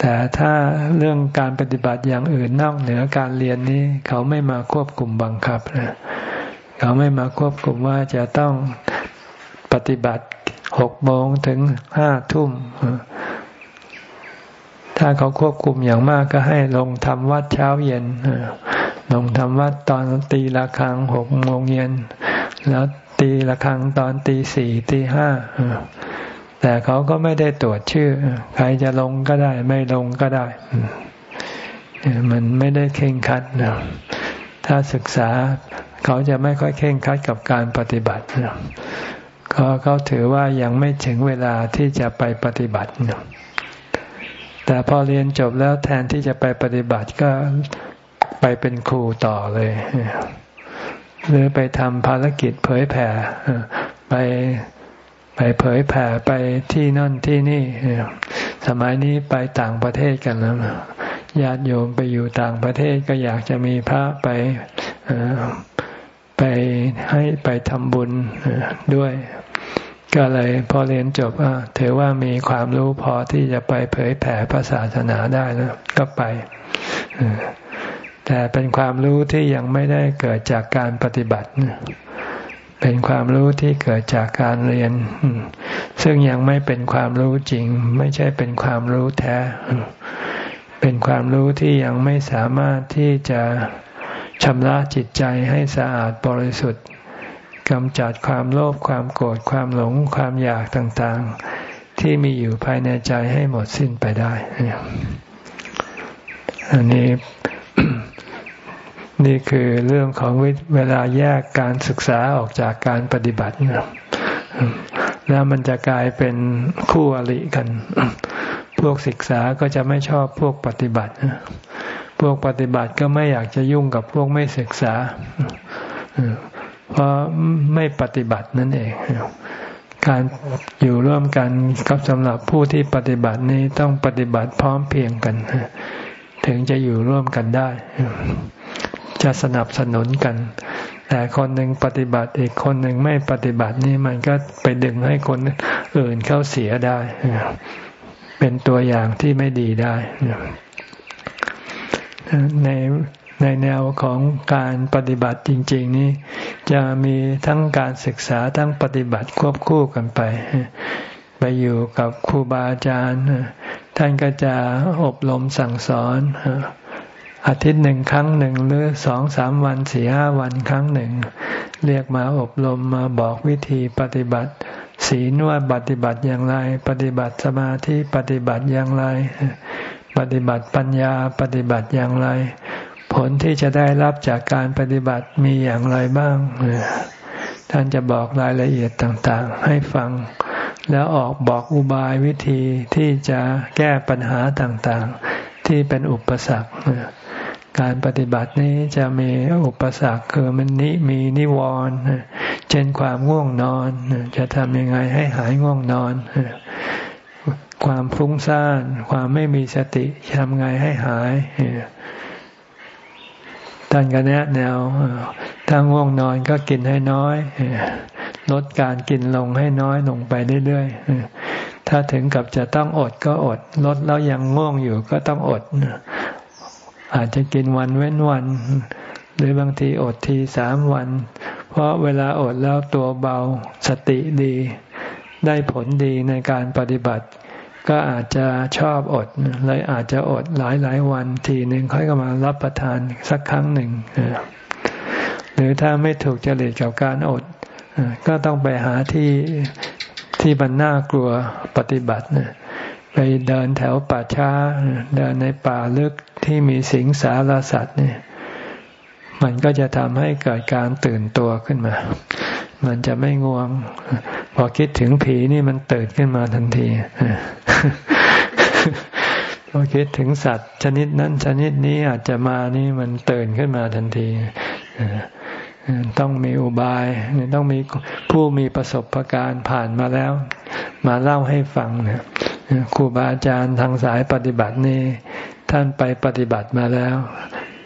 แต่ถ้าเรื่องการปฏิบัติอย่างอื่นนอกเหนือการเรียนนี้ เขาไม่มาควบคุมบังคับนะเขาไม่มาควบคุมว่าจะต้องปฏิบัติหกโมงถึงห้าทุ่ม ถ้าเขาควบคุมอย่างมากก็ให้ลงทำวัดเช้าเย็นลงทำวัดตอนตีละครังหกโมงเย็น แล้วตีละครังตอนตีสี่ตีห้า แต่เขาก็ไม่ได้ตรวจชื่อ ใครจะลงก็ได้ ไม่ลงก็ได้ มันไม่ได้เข่งคัดนะถ้าศึกษาเขาจะไม่ค่อยเข่งคัดกับการปฏิบัตินะเขาเขาถือว่ายังไม่ถึงเวลาที่จะไปปฏิบัตินะแต่พอเรียนจบแล้วแทนที่จะไปปฏิบัติก็ไปเป็นครูต่อเลย หรือไปทำภารกิจเผยแผ่ไป ไปเผยแผ่ไปที่นั่นที่นี่ สมัยนี้ไปต่างประเทศกันแล้วญาติโยมไปอยู่ต่างประเทศก็อยากจะมีพระไปไปให้ไปทำบุญด้วย ก็เลยพอเรียนจบถือว่ามีความรู้พอที่จะไปเผยแผ่พระศาสนาได้แล้วก็ไปแต่เป็นความรู้ที่ยังไม่ได้เกิดจากการปฏิบัติ เป็นความรู้ที่เกิดจากการเรียน ซึ่งยังไม่เป็นความรู้จริง ไม่ใช่เป็นความรู้แท้ เป็นความรู้ที่ยังไม่สามารถที่จะชำระจิตใจให้สะอาดบริสุทธิ์กำจัดความโลภความโกรธความหลงความอยากต่างๆ ที่มีอยู่ภายในใจให้หมดสิ้นไปได้ อันนี้ นี่คือเรื่องของเวลาแยกการศึกษาออกจากการปฏิบัติแล้วมันจะกลายเป็นคู่อริกัน พวกศึกษาก็จะไม่ชอบพวกปฏิบัติ พวกปฏิบัติก็ไม่อยากจะยุ่งกับพวกไม่ศึกษา เพราะไม่ปฏิบัตินั่นเอง การอยู่ร่วมกันกับสำหรับผู้ที่ปฏิบัตินี้ต้องปฏิบัติพร้อมเพียงกัน ถึงจะอยู่ร่วมกันได้ จะสนับสนุนกัน แต่คนหนึ่งปฏิบัติอีกคนหนึ่งไม่ปฏิบัตินี่มันก็ไปดึงให้คนอื่นเข้าเสียได้ เป็นตัวอย่างที่ไม่ดีได้ในในแนวของการปฏิบัติจริง ๆ นี้จะมีทั้งการศึกษาทั้งปฏิบัติควบคู่กันไป ไปอยู่กับครูบาอาจารย์ ท่านก็จะอบรมสั่งสอน อาทิตย์หนึ่งครั้งหนึ่งหรือสองสามวันสี่ห้าวันครั้งหนึ่ง เรียกมาอบรมมาบอกวิธีปฏิบัติ ศีลว่าปฏิบัติอย่างไร ปฏิบัติสมาธิปฏิบัติอย่างไร ปฏิบัติปัญญาปฏิบัติอย่างไร ผลที่จะได้รับจากการปฏิบัติมีอย่างไรบ้าง ท่านจะบอกรายละเอียดต่างๆ ให้ฟัง แล้วออกบอกอุบายวิธีที่จะแก้ปัญหาต่างๆ ที่เป็นอุปสรรค การปฏิบัตินี้จะมีอุปสรรคคือมันนิมีนิวรณ์เช่นความง่วงนอน จะทำยังไงให้หายง่วงนอน ความฟุ้งซ่าน ความไม่มีสติทำไงให้หายท่านก็แนะแนวถ้าง่วงนอนก็กินให้น้อยลดการกินลงให้น้อยลงไปเรื่อยๆถ้าถึงกับจะต้องอดก็อด ลดแล้วยังง่วงอยู่ก็ต้องอด อาจจะกินวันเว้นวัน หรือบางทีอดทีสามวัน เพราะเวลาอดแล้วตัวเบาสติดี ได้ผลดีในการปฏิบัติ ก็อาจจะชอบอดเลยอาจจะอดหลายหลายวันทีหนึ่งค่อยก็มารับประทานสักครั้งหนึ่งหรือถ้าไม่ถูกจริตกับการอด ก็ต้องไปหาที่ที่บรรน่ากลัวปฏิบัติ ไปเดินแถวป่าช้า เดินในป่าลึกที่มีสิงสารสัตว์เนี่ย มันก็จะทำให้เกิดการตื่นตัวขึ้นมา มันจะไม่ง่วง พอคิดถึงผีนี่มันตื่นขึ้นมาทันทีพอคิดถึงสัตว์ ชนิดนั้น ชนิดนี้อาจจะมานี่มันตื่นขึ้นมาทันทีต้องมีอุบายต้องมีผู้มีประสบะการณ์ผ่านมาแล้ว มาเล่าให้ฟังเนี่ย ครูบาอาจารย์ทางสายปฏิบัตินี่ท่านไปปฏิบัติมาแล้ว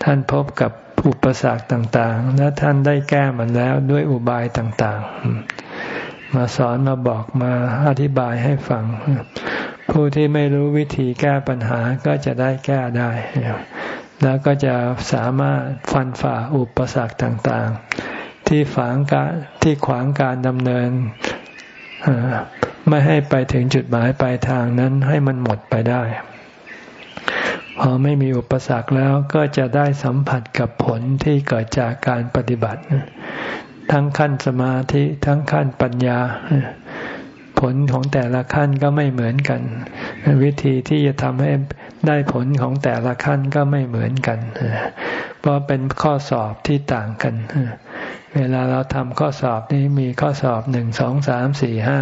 ท่านพบกับอุปสรรคต่างๆ และท่านได้แก้มันแล้วด้วยอุบายต่างๆ มาสอนมาบอกมาอธิบายให้ฟัง ผู้ที่ไม่รู้วิธีแก้ปัญหาก็จะได้แก้ได้ แล้วก็จะสามารถฟันฝ่าอุปสรรคต่างๆ ที่ฝังการที่ขวางการดำเนิน ไม่ให้ไปถึงจุดหมายปลายทางนั้นให้มันหมดไปได้ พอไม่มีอุปสรรคแล้วก็จะได้สัมผัสกับผลที่เกิดจากการปฏิบัติ ทั้งขั้นสมาธิทั้งขั้นปัญญา ผลของแต่ละขั้นก็ไม่เหมือนกัน วิธีที่จะทำให้ได้ผลของแต่ละขั้นก็ไม่เหมือนกัน เพราะเป็นข้อสอบที่ต่างกัน เวลาเราทำข้อสอบนี้มีข้อสอบหนึ่งสองสามสี่ห้า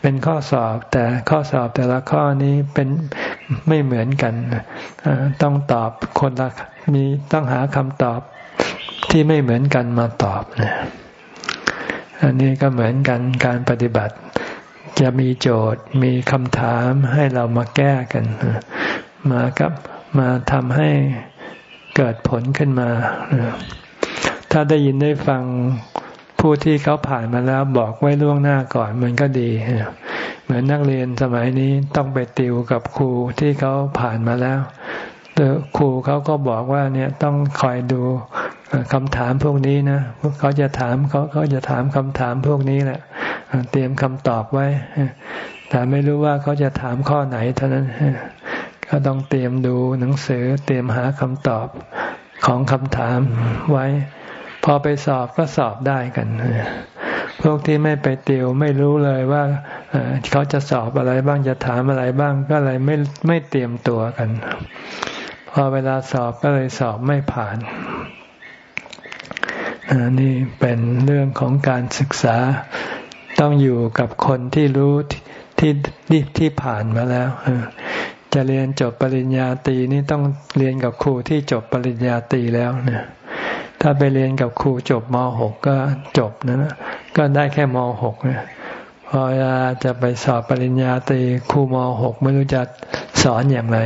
เป็นข้อสอบแต่ข้อสอบแต่ละข้อนี้เป็นไม่เหมือนกันต้องตอบคนละมีต้องหาคำตอบที่ไม่เหมือนกันมาตอบนะอันนี้ก็เหมือนกันการปฏิบัติ จะมีโจทย์มีคำถามให้เรามาแก้กัน มากับมาทำให้เกิดผลขึ้นมา ถ้าได้ยินได้ฟังผู้ที่เขาผ่านมาแล้วบอกไว้ล่วงหน้าก่อนมันก็ดี เหมือนนักเรียนสมัยนี้ต้องไปติวกับครูที่เขาผ่านมาแล้วครูเขาก็บอกว่าเนี่ยต้องคอยดูคำถามพวกนี้นะเขาจะถามเขาเขาจะถามคำถามพวกนี้แหละ เตรียมคำตอบไว้ แต่ไม่รู้ว่าเขาจะถามข้อไหนเท่านั้น ก็ต้องเตรียมดูหนังสือเตรียมหาคำตอบของคำถามไว้ พอไปสอบก็สอบได้กัน พวกที่ไม่ไปติวไม่รู้เลยว่าเขาจะสอบอะไรบ้างจะถามอะไรบ้างก็เลยไม่ไม่เตรียมตัวกัน พอเวลาสอบก็เลยสอบไม่ผ่านนี่เป็นเรื่องของการศึกษาต้องอยู่กับคนที่รู้ที่ที่ที่ผ่านมาแล้วจะเรียนจบปริญญาตรีนี่ต้องเรียนกับครูที่จบปริญญาตรีแล้วเนี่ย ถ้าไปเรียนกับครูจบม .6 ก็จบนะ ก็ได้แค่ม .6 เนี่ยพอจะไปสอบปริญญาตรีครูม .6 ไม่รู้จะสอนอย่างไร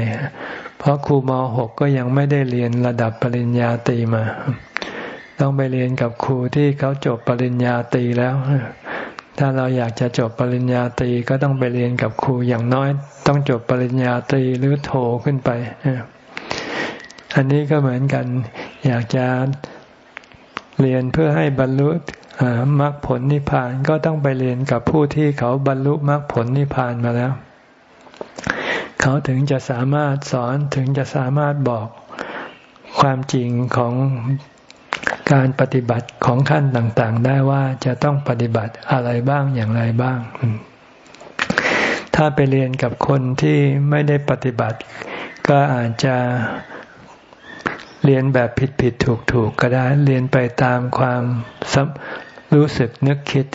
เพราะครูม .6 ก็ยังไม่ได้เรียนระดับปริญญาตรีมา ต้องไปเรียนกับครูที่เขาจบปริญญาตรีแล้ว ถ้าเราอยากจะจบปริญญาตรีก็ต้องไปเรียนกับครูอย่างน้อย ต้องจบปริญญาตรีหรือโทขึ้นไป อันนี้ก็เหมือนกัน อยากจะ เรียนเพื่อให้บรรลุมรรคผลนิพพานก็ต้องไปเรียนกับผู้ที่เขาบรรลุมรรคผลนิพพานมาแล้ว เขาถึงจะสามารถสอนถึงจะสามารถบอกความจริงของการปฏิบัติของขั้นต่างๆ ได้ว่าจะต้องปฏิบัติอะไรบ้างอย่างไรบ้าง ถ้าไปเรียนกับคนที่ไม่ได้ปฏิบัติ ก็อาจจะ เรียนแบบผิดผิดถูกถูกก็ได้ เรียนไปตามความรู้สึกนึกคิด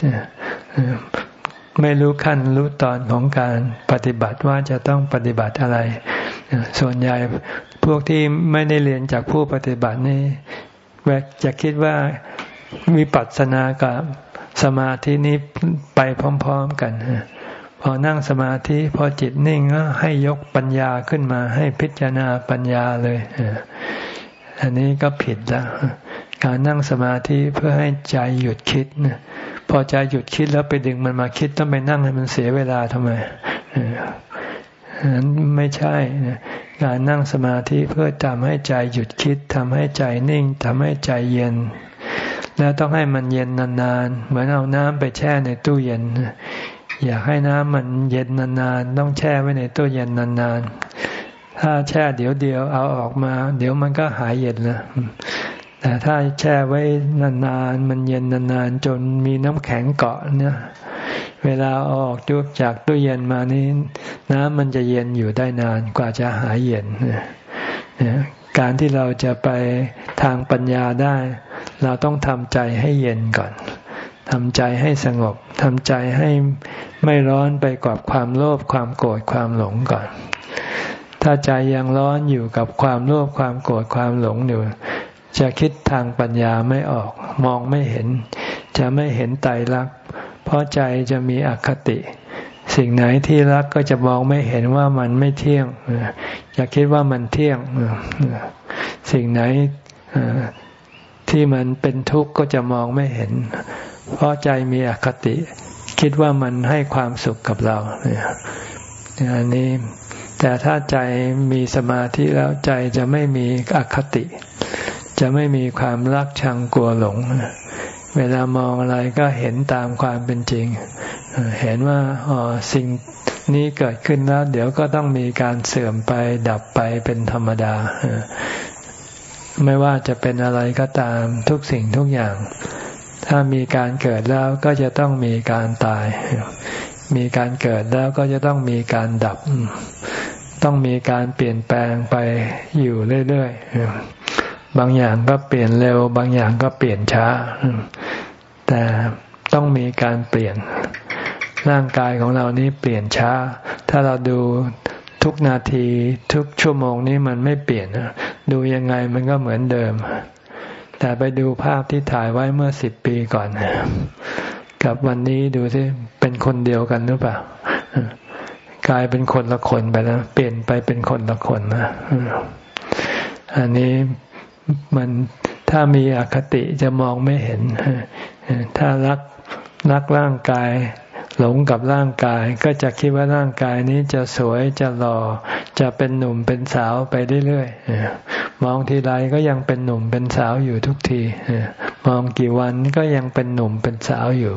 ไม่รู้ขั้นรู้ตอนของการปฏิบัติว่าจะต้องปฏิบัติอะไร ส่วนใหญ่พวกที่ไม่ได้เรียนจากผู้ปฏิบัตินี่จะคิดว่าวิปัสสนากับสมาธินี้ไปพร้อม ๆกันพอนั่งสมาธิพอจิตนิ่งก็ให้ยกปัญญาขึ้นมาให้พิจารณาปัญญาเลย อันนี้ก็ผิดแล้วการนั่งสมาธิเพื่อให้ใจหยุดคิดพอใจหยุดคิดแล้วไปดึงมันมาคิดต้องไปนั่งให้มันเสียเวลาทำไมนั้นไม่ใช่การนั่งสมาธิเพื่อทำให้ใจหยุดคิดทำให้ใจนิ่งทำให้ใจเย็น แล้วต้องให้มันเย็นนานๆ เหมือนเอาน้ำไปแช่ในตู้เย็น อยากให้น้ำมันเย็นนานๆ ต้องแช่ไว้ในตู้เย็นนานๆ ถ้าแช่เดี๋ยวเดียวเอาออกมา เดี๋ยวมันก็หายเย็นแล้วแต่ถ้าแช่ไว้นานๆมันเย็นนานๆจนมีน้ำแข็งเกาะเนี่ยเวลาออกจุกจากตู้เย็นมานี้น้ำมันจะเย็นอยู่ได้นานกว่าจะหายเย็นการที่เราจะไปทางปัญญาได้ เราต้องทำใจให้เย็นก่อนทำใจให้สงบทำใจให้ไม่ร้อนไปกับความโลภความโกรธความหลงก่อน ถ้าใจยังร้อนอยู่กับความโลภความโกรธความหลงอยู่จะคิดทางปัญญาไม่ออกมองไม่เห็น จะไม่เห็นไตรลักษณ์เพราะใจจะมีอคติ สิ่งไหนที่รักก็จะมองไม่เห็นว่ามันไม่เที่ยงจะคิดว่ามันเที่ยง สิ่งไหนที่มันเป็นทุกข์ก็จะมองไม่เห็น เพราะใจมีอคติ คิดว่ามันให้ความสุขกับเราอันนี้ แต่ถ้าใจมีสมาธิแล้วใจจะไม่มีอคติ จะไม่มีความรักชังกลัวหลง เวลามองอะไรก็เห็นตามความเป็นจริง เห็นว่าอ๋อสิ่งนี้เกิดขึ้นแล้ว เดี๋ยวก็ต้องมีการเสื่อมไปดับไปเป็นธรรมดา ไม่ว่าจะเป็นอะไรก็ตามทุกสิ่งทุกอย่าง ถ้ามีการเกิดแล้วก็จะต้องมีการตาย มีการเกิดแล้วก็จะต้องมีการดับ ต้องมีการเปลี่ยนแปลงไปอยู่เรื่อยๆ บางอย่างก็เปลี่ยนเร็ว บางอย่างก็เปลี่ยนช้า แต่ต้องมีการเปลี่ยน ร่างกายของเรานี้เปลี่ยนช้า ถ้าเราดูทุกนาทีทุกชั่วโมงนี้มันไม่เปลี่ยน ดูยังไงมันก็เหมือนเดิม แต่ไปดูภาพที่ถ่ายไว้เมื่อสิบปีก่อน กับวันนี้ดูสิเป็นคนเดียวกันหรือเปล่ากลายเป็นคนละคนไปแล้วเปลี่ยนไปเป็นคนละคนนะอันนี้มันถ้ามีอคติจะมองไม่เห็นถ้ารักรักร่างกาย หลงกับร่างกายก็จะคิดว่าร่างกายนี้จะสวยจะหล่อจะเป็นหนุ่มเป็นสาวไปเรื่อยๆมองทีไรก็ยังเป็นหนุ่มเป็นสาวอยู่ทุกทีมองกี่วันก็ยังเป็นหนุ่มเป็นสาวอยู่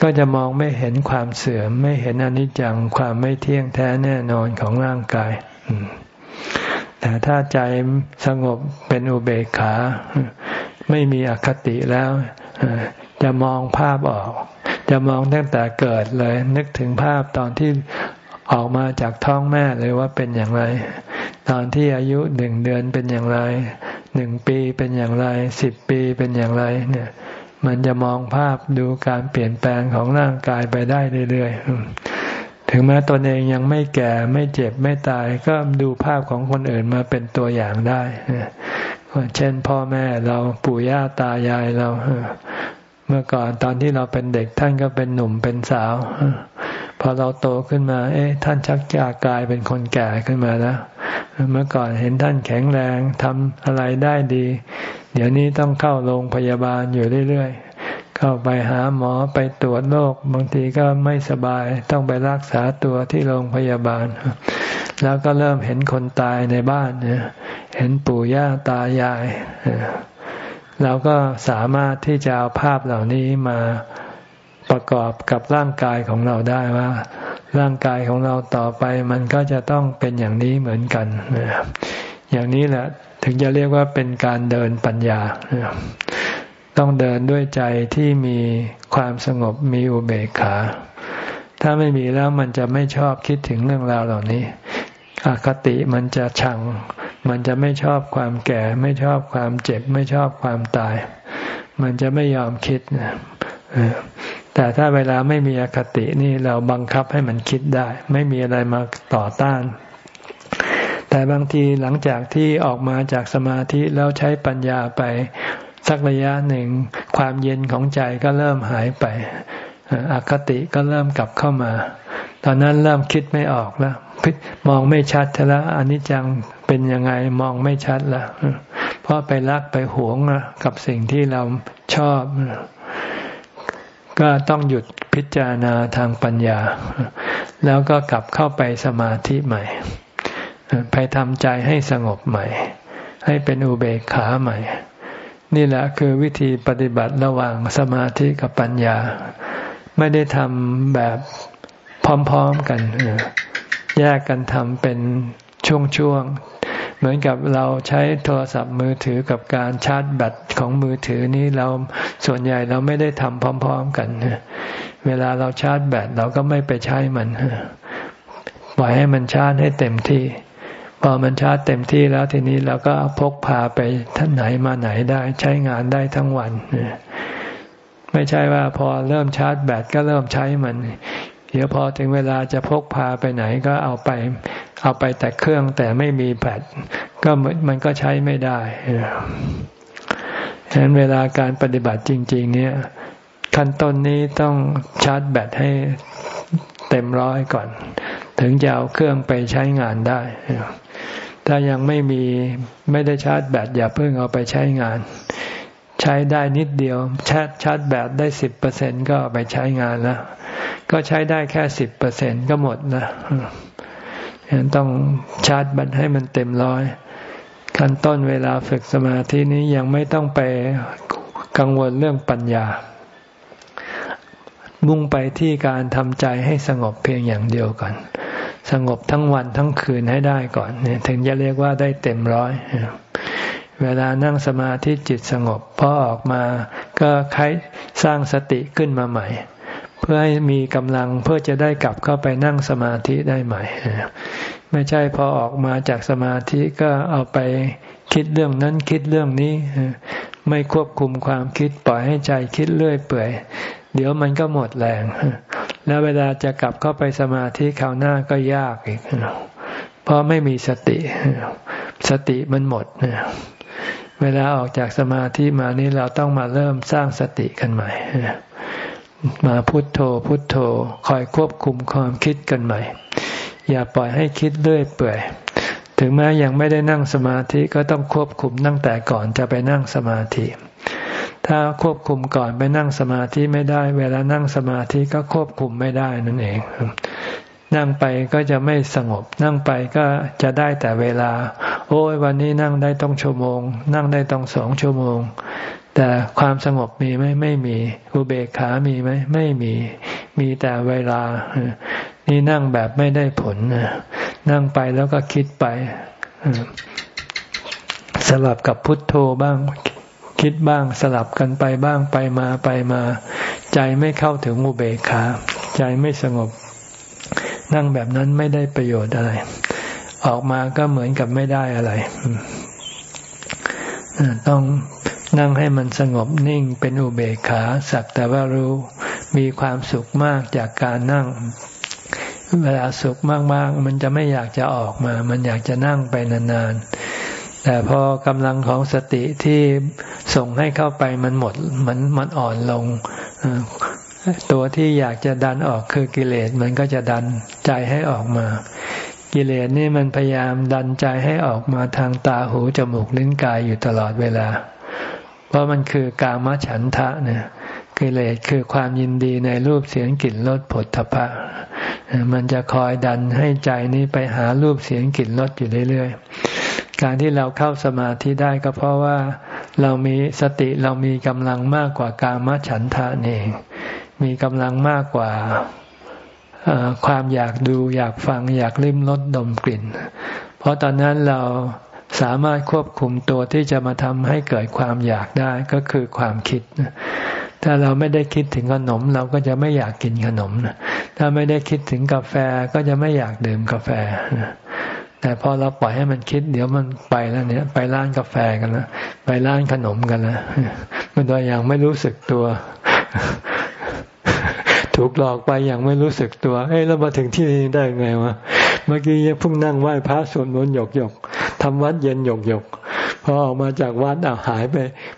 ก็จะมองไม่เห็นความเสื่อมไม่เห็นอนิจจังความไม่เที่ยงแท้แน่นอนของร่างกายแต่ถ้าใจสงบเป็นอุเบกขา ไม่มีอคติแล้ว จะมองภาพออก จะมองตั้งแต่เกิดเลย นึกถึงภาพตอนที่ออกมาจากท้องแม่เลยว่าเป็นอย่างไร ตอนที่อายุหนึ่งเดือนเป็นอย่างไรหนึ่งปีเป็นอย่างไรสิบปีเป็นอย่างไรเนี่ย มันจะมองภาพดูการเปลี่ยนแปลงของร่างกายไปได้เรื่อยๆถึงแม้ตนเองยังไม่แก่ไม่เจ็บไม่ตายก็ดูภาพของคนอื่นมาเป็นตัวอย่างได้เช่นพ่อแม่เราปู่ย่าตายายเรา มื่อก่อนตอนที่เราเป็นเด็กท่านก็เป็นหนุ่มเป็นสาว พอเราโตขึ้นมา เอ๊ะ ท่านชักจะกลายเป็นคนแก่ขึ้นมาแล้ว เมื่อก่อนเห็นท่านแข็งแรงทำอะไรได้ดี เดี๋ยวนี้ต้องเข้าโรงพยาบาลอยู่เรื่อยๆ เข้าไปหาหมอไปตรวจโรคบางทีก็ไม่สบาย ต้องไปรักษาตัวที่โรงพยาบาล แล้วก็เริ่มเห็นคนตายในบ้านเห็นปู่ย่าตายาย เราก็สามารถที่จะเอาภาพเหล่านี้มาประกอบกับร่างกายของเราได้ว่า ร่างกายของเราต่อไปมันก็จะต้องเป็นอย่างนี้เหมือนกัน อย่างนี้แหละถึงจะเรียกว่าเป็นการเดินปัญญา ต้องเดินด้วยใจที่มีความสงบมีอุเบกขา ถ้าไม่มีแล้วมันจะไม่ชอบคิดถึงเรื่องราวเหล่านี้ อคติมันจะชัง มันจะไม่ชอบความแก่ ไม่ชอบความเจ็บ ไม่ชอบความตาย มันจะไม่ยอมคิดนะแต่ถ้าเวลาไม่มีอคตินี่เราบังคับให้มันคิดได้ ไม่มีอะไรมาต่อต้าน แต่บางทีหลังจากที่ออกมาจากสมาธิแล้วใช้ปัญญาไปสักระยะหนึ่ง ความเย็นของใจก็เริ่มหายไปอคติก็เริ่มกลับเข้ามา ตอนนั้นเริ่มคิดไม่ออกแล้ว มองไม่ชัดแล้วอนิจจังเป็นยังไงมองไม่ชัดล้วเพราะไปรักไปหวงกับสิ่งที่เราชอบ ก็ต้องหยุดพิจารณาทางปัญญา แล้วก็กลับเข้าไปสมาธิใหม่ ไปทำใจให้สงบใหม่ ให้เป็นอุเบกขาใหม่ นี่แหละคือวิธีปฏิบัติระหว่างสมาธิกับปัญญา ไม่ได้ทำแบบพร้อม ๆกัน แยกกันทำเป็นช่วงๆ เหมือนกับเราใช้โทรศัพท์มือถือกับการชาร์จแบตของมือถือนี้เราส่วนใหญ่เราไม่ได้ทำพร้อม ๆกัน เวลาเราชาร์จแบตเราก็ไม่ไปใช้มัน ปล่อยให้มันชาร์จให้เต็มที่ พอมันชาร์จเต็มที่แล้วทีนี้เราก็พกพาไปท่านไหนมาไหนได้ใช้งานได้ทั้งวัน ไม่ใช่ว่าพอเริ่มชาร์จแบตก็เริ่มใช้มัน เดี๋ยวพอถึงเวลาจะพกพาไปไหนก็เอาไป เอาไปแต่เครื่องแต่ไม่มีแบตก็มันก็ใช้ไม่ได้ฉะนั้นเวลาการปฏิบัติจริง ๆ เนี่ย ขั้นต้นนี้ต้องชาร์จแบตให้เต็มร้อยก่อน ถึงจะเอาเครื่องไปใช้งานได้ ถ้ายังไม่มีไม่ได้ชาร์จแบตอย่าเพิ่งเอาไปใช้งาน ใช้ได้นิดเดียวชาร์จชาร์จแบตได้สิบเปอร์เซ็นก็ไปใช้งานแล้วก็ใช้ได้แค่สิบเปอร์เซ็นก็หมดนะฉะนั้นต้องชาร์จบัตให้มันเต็มร้อยขั้นต้นเวลาฝึกสมาธินี้ยังไม่ต้องไปกังวลเรื่องปัญญา มุ่งไปที่การทำใจให้สงบเพียงอย่างเดียวก่อน สงบทั้งวันทั้งคืนให้ได้ก่อนเนี่ยถึงจะเรียกว่าได้เต็มร้อย เวลานั่งสมาธิจิตสงบพอออกมาก็คล้สร้างสติขึ้นมาใหม่ เพื่อให้มีกำลังเพื่อจะได้กลับเข้าไปนั่งสมาธิได้ใหม่ ไม่ใช่พอออกมาจากสมาธิก็เอาไปคิดเรื่องนั้นคิดเรื่องนี้ ไม่ควบคุมความคิดปล่อยให้ใจคิดเรื่อยเปื่อย เดี๋ยวมันก็หมดแรง แล้วเวลาจะกลับเข้าไปสมาธิคราวหน้าก็ยากอีกเพราะไม่มีสติ สติมันหมดเวลาออกจากสมาธิมานี้เราต้องมาเริ่มสร้างสติกันใหม่ มาพุโทโธพุโทโธ คอยควบคุมความคิดกันใหม่ อย่าปล่อยให้คิดเรื่อยเปื่อย ถึงแม้ยังไม่ได้นั่งสมาธิก็ต้องควบคุมตั้งแต่ก่อนจะไปนั่งสมาธิ ถ้าควบคุมก่อนไปนั่งสมาธิไม่ได้ เวลานั่งสมาธิก็ควบคุมไม่ได้นั่นเอง นั่งไปก็จะไม่สงบ นั่งไปก็จะได้แต่เวลา โอ้ยวันนี้นั่งได้ต้องชั่วโมง นั่งได้ต้องสองชั่วโมง แต่ความสงบมีไหมไม่มี อุเบกขามีไหมไม่มี มีแต่เวลา นี่นั่งแบบไม่ได้ผลนั่งไปแล้วก็คิดไปสลับกับพุทโธบ้างคิดบ้างสลับกันไปบ้างไปมาไปมา ใจไม่เข้าถึงอุเบกขา ใจไม่สงบ นั่งแบบนั้นไม่ได้ประโยชน์อะไร ออกมาก็เหมือนกับไม่ได้อะไรต้องนั่งให้มันสงบนิ่งเป็นอุเบกขาสักแต่ว่ารู้มีความสุขมากจากการนั่ง เวลาสุขมากๆ มันจะไม่อยากจะออกมา มันอยากจะนั่งไปนานๆ แต่พอกำลังของสติที่ส่งให้เข้าไปมันหมดมันมันอ่อนลง ตัวที่อยากจะดันออกคือกิเลสมันก็จะดันใจให้ออกมา กิเลสนี่มันพยายามดันใจให้ออกมาทางตาหูจมูกลิ้นกายอยู่ตลอดเวลา เพราะมันคือกามฉันทะเนี่ยกิเลสคือความยินดีในรูปเสียงกลิ่นรสผลทพะ มันจะคอยดันให้ใจนี้ไปหารูปเสียงกลิ่นรสอยู่เรื่อยๆ การที่เราเข้าสมาธิได้ก็เพราะว่าเรามีสติเรามีกำลังมากกว่ากามฉันทะเอง มีกำลังมากกว่าความอยากดูอยากฟังอยากลิ้มรสดดมกลิ่น เพราะตอนนั้นเราสามารถควบคุมตัวที่จะมาทำให้เกิดความอยากได้ก็คือความคิด ถ้าเราไม่ได้คิดถึงขนม เราก็จะไม่อยากกินขนม ถ้าไม่ได้คิดถึงกาแฟก็จะไม่อยากดื่มกาแฟ แต่พอเราปล่อยให้มันคิด เดี๋ยวมันไปแล้วเนี่ย ไปร้านกาแฟกันแล้วไปร้านขนมกันแล้วมันตัวอย่างไม่รู้สึกตัว ถูกหลอกไปอย่างไม่รู้สึกตัว เอ้ยเรามาถึงที่นี่ได้ไงวะ เมื่อกี้ยังพุ่งนั่งไหว้พระสวดมนต์หยกหยกทำวัดเย็นหยกหยกพอออกมาจากวัดอ่าหายไป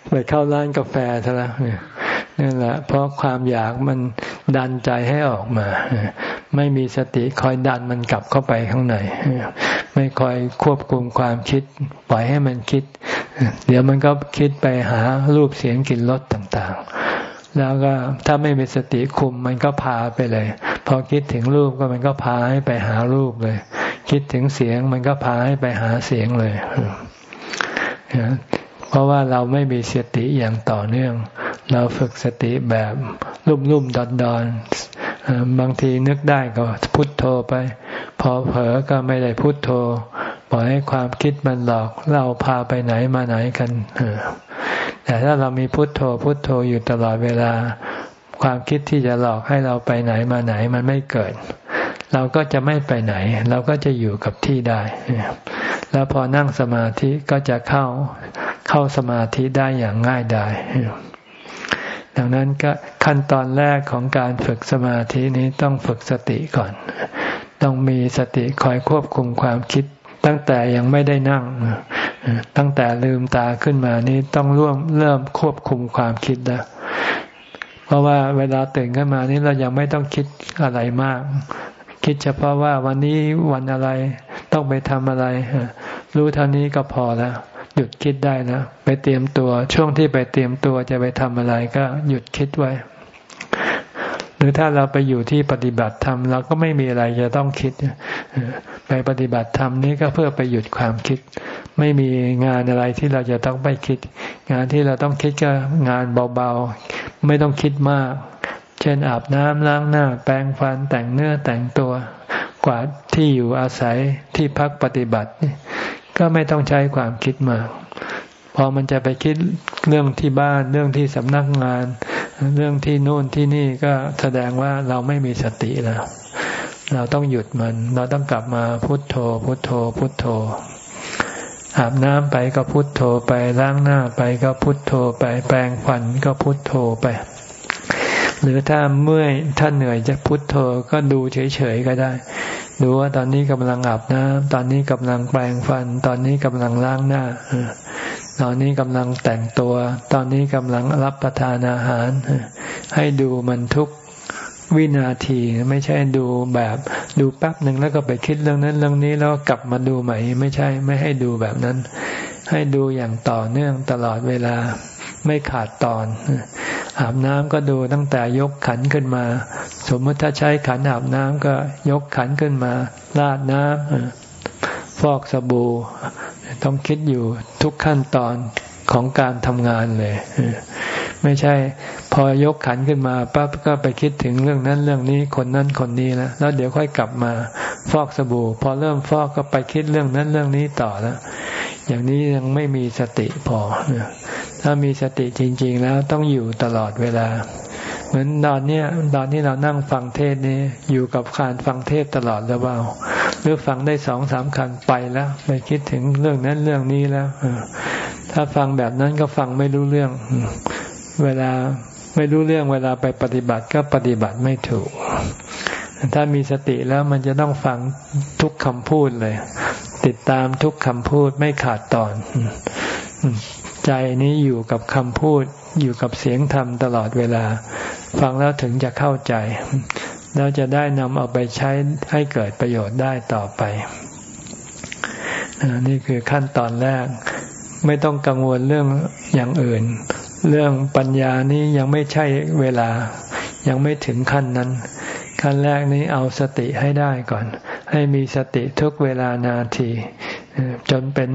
ไปเข้าร้านกาแฟซะแล้วนั่นแหละ เพราะความอยากมันดันใจให้ออกมา ไม่มีสติคอยดันมันกลับเข้าไปข้างในไม่คอยควบคุมความคิด ปล่อยให้มันคิด เดี๋ยวมันก็คิดไปหารูปเสียงกลิ่นรสต่างๆ แล้วก็ถ้าไม่มีสติคุมมันก็พาไปเลย พอคิดถึงรูปก็มันก็พาให้ไปหารูปเลย คิดถึงเสียงมันก็พาให้ไปหาเสียงเลย เพราะว่าเราไม่มีสติอย่างต่อเนื่อง เราฝึกสติแบบลุ่มๆดอนๆบางทีนึกได้ก็พุทโธไป พอเผลอก็ไม่ได้พุโทโธปล่อยให้ความคิดมันหลอกเราพาไปไหนมาไหนกัน แต่ถ้าเรามีพุโทโธพุโทโธอยู่ตลอดเวลา ความคิดที่จะหลอกให้เราไปไหนมาไหนมันไม่เกิด เราก็จะไม่ไปไหน เราก็จะอยู่กับที่ได้ แล้วพอนั่งสมาธิก็จะเข้าเข้าสมาธิได้อย่างง่ายดายดังนั้นก็ขั้นตอนแรกของการฝึกสมาธินี้ต้องฝึกสติก่อน ต้องมีสติคอยควบคุมความคิด ตั้งแต่ยังไม่ได้นั่ง ตั้งแต่ลืมตาขึ้นมานี้ต้องร่วมเริ่มควบคุมความคิดแล้วเพราะว่าเวลาตื่นขึ้นมานี้เรายังไม่ต้องคิดอะไรมาก คิดเฉพาะว่าวันนี้วันอะไรต้องไปทำอะไร รู้เท่านี้ก็พอแล้วหยุดคิดได้นะ ไปเตรียมตัวช่วงที่ไปเตรียมตัวจะไปทำอะไรก็หยุดคิดไว้ รือถ้าเราไปอยู่ที่ปฏิบัติธรรมเราก็ไม่มีอะไรจะต้องคิดไปปฏิบัติธรรมนี้ก็เพื่อไปหยุดความคิด ไม่มีงานอะไรที่เราจะต้องไปคิด งานที่เราต้องคิดก็งานเบาๆ ไม่ต้องคิดมาก เช่นอาบน้ำล้างหน้า แปรงฟันแต่งเนื้อแต่งตัว กว่าที่อยู่อาศัยที่พักปฏิบัติ ก็ไม่ต้องใช้ความคิดมากพอมันจะไปคิดเรื่องที่บ้านเรื่องที่สำนักงาน เรื่องที่โน่นที่นี่ก็แสดงว่าเราไม่มีสติแล้ว เราต้องหยุดมัน เราต้องกลับมาพุทโธ พุทโธ พุทโธ อาบน้ำไปก็พุทโธไปล้างหน้าไปก็พุทโธไปแปรงฟันก็พุทโธไป หรือถ้าเมื่อยถ้าเหนื่อยจะพุทโธก็ดูเฉยๆก็ได้ดูว่าตอนนี้กำลังอาบน้ำตอนนี้กำลังแปรงฟัน ตอนนี้กำลังล้างหน้า ตอนนี้กำลังแต่งตัว ตอนนี้กำลังรับประทานอาหาร ให้ดูมันทุกวินาทีไม่ใช่ดูแบบดูแป๊บหนึ่งแล้วก็ไปคิดเรื่องนั้นเรื่องนี้แล้วกลับมาดูใหม่ ไม่ใช่ไม่ให้ดูแบบนั้น ให้ดูอย่างต่อเนื่องตลอดเวลาไม่ขาดตอนอาบน้ำก็ดูตั้งแต่ยกขันขึ้นมา สมมติถ้าใช้ขันอาบน้ำก็ยกขันขึ้นมาลาดน้ำฟอกสบู่ ต้องคิดอยู่ทุกขั้นตอนของการทำงานเลย ไม่ใช่พอยกขันขึ้นมาปั๊บก็ไปคิดถึงเรื่องนั้นเรื่องนี้คนนั้นคนนี้แล้วแล้วเดี๋ยวค่อยกลับมาฟอกสบู่ พอเริ่มฟอกก็ไปคิดเรื่องนั้นเรื่องนี้ต่อแล้วอย่างนี้ยังไม่มีสติพอถ้ามีสติจริง ๆ แล้วต้องอยู่ตลอดเวลา เหมือนตอนนี้ตอนที่เรานั่งฟังเทศนี้อยู่กับการฟังเทศตลอดหรือเปล่าหรือฟังได้สองสามครั้งไปแล้วไปคิดถึงเรื่องนั้นเรื่องนี้แล้วถ้าฟังแบบนั้นก็ฟังไม่รู้เรื่อง เวลาไม่รู้เรื่องเวลาไปปฏิบัติก็ปฏิบัติไม่ถูก ถ้ามีสติแล้วมันจะต้องฟังทุกคำพูดเลย ติดตามทุกคำพูดไม่ขาดตอน ใจนี้อยู่กับคำพูด อยู่กับเสียงธรรมตลอดเวลา ฟังแล้วถึงจะเข้าใจ แล้วจะได้นำเอาไปใช้ให้เกิดประโยชน์ได้ต่อไป นี่คือขั้นตอนแรก ไม่ต้องกังวลเรื่องอย่างอื่น เรื่องปัญญานี้ยังไม่ใช่เวลา ยังไม่ถึงขั้นนั้น ขั้นแรกนี้เอาสติให้ได้ก่อน ให้มีสติทุกเวลานาที จนเป็น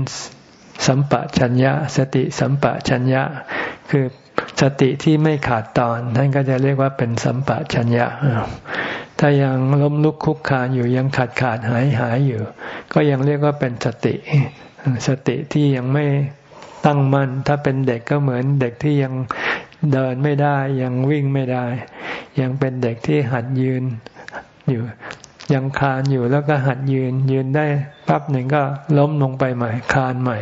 สัมปะชัญญะ สติสัมปะชัญญะ คือ สติที่ไม่ขาดตอน ท่านก็จะเรียกว่าเป็นสัมปะชัญญะถ้ายังล้มลุกคุกคานอยู่ยังขาดขาดหายหายอยู่ ก็ยังเรียกว่าเป็นสติ สติที่ยังไม่ตั้งมั่นถ้าเป็นเด็กก็เหมือนเด็กที่ยังเดินไม่ได้ ยังวิ่งไม่ได้ ยังเป็นเด็กที่หัดยืนอยู่ ยังคานอยู่แล้วก็หัดยืนยืนได้ปั๊บหนึ่งก็ล้มลงไปใหม่คานใหม่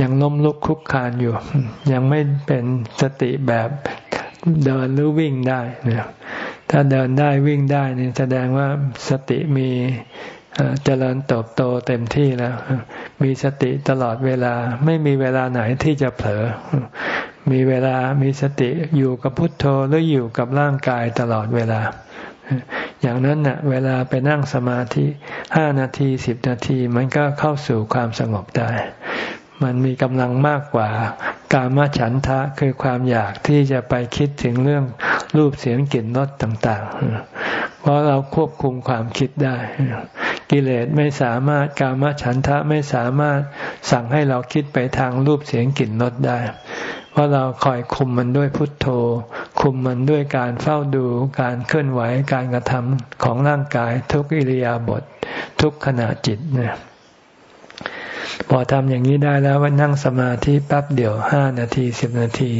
ยังล้มลุกคุกคานอยู่ ยังไม่เป็นสติแบบเดินหรือวิ่งได้นะถ้าเดินได้วิ่งได้นี่แสดงว่าสติมีเจริญเติบโตเต็มที่แล้ว มีสติตลอดเวลา ไม่มีเวลาไหนที่จะเผลอ มีเวลามีสติอยู่กับพุทโธหรืออยู่กับร่างกายตลอดเวลา อย่างนั้นน่ะ เวลาไปนั่งสมาธิห้านาทีสิบนาที มันก็เข้าสู่ความสงบได้ มันมีกำลังมากกว่า กามฉันทะคือความอยากที่จะไปคิดถึงเรื่องรูปเสียงกลิ่นรสต่าง ๆ เพราะเราควบคุมความคิดได้ กิเลสไม่สามารถกามฉันทะไม่สามารถสั่งให้เราคิดไปทางรูปเสียงกลิ่นรสได้ เพราะเราคอยคุมมันด้วยพุทโธ คุมมันด้วยการเฝ้าดูการเคลื่อนไหวการกระทำของร่างกายทุกอิริยาบถททุกขณะจิตเนี่ย พอทำอย่างนี้ได้แล้วว่านั่งสมาธิแป๊บเดียวห้านาทีสิบนาที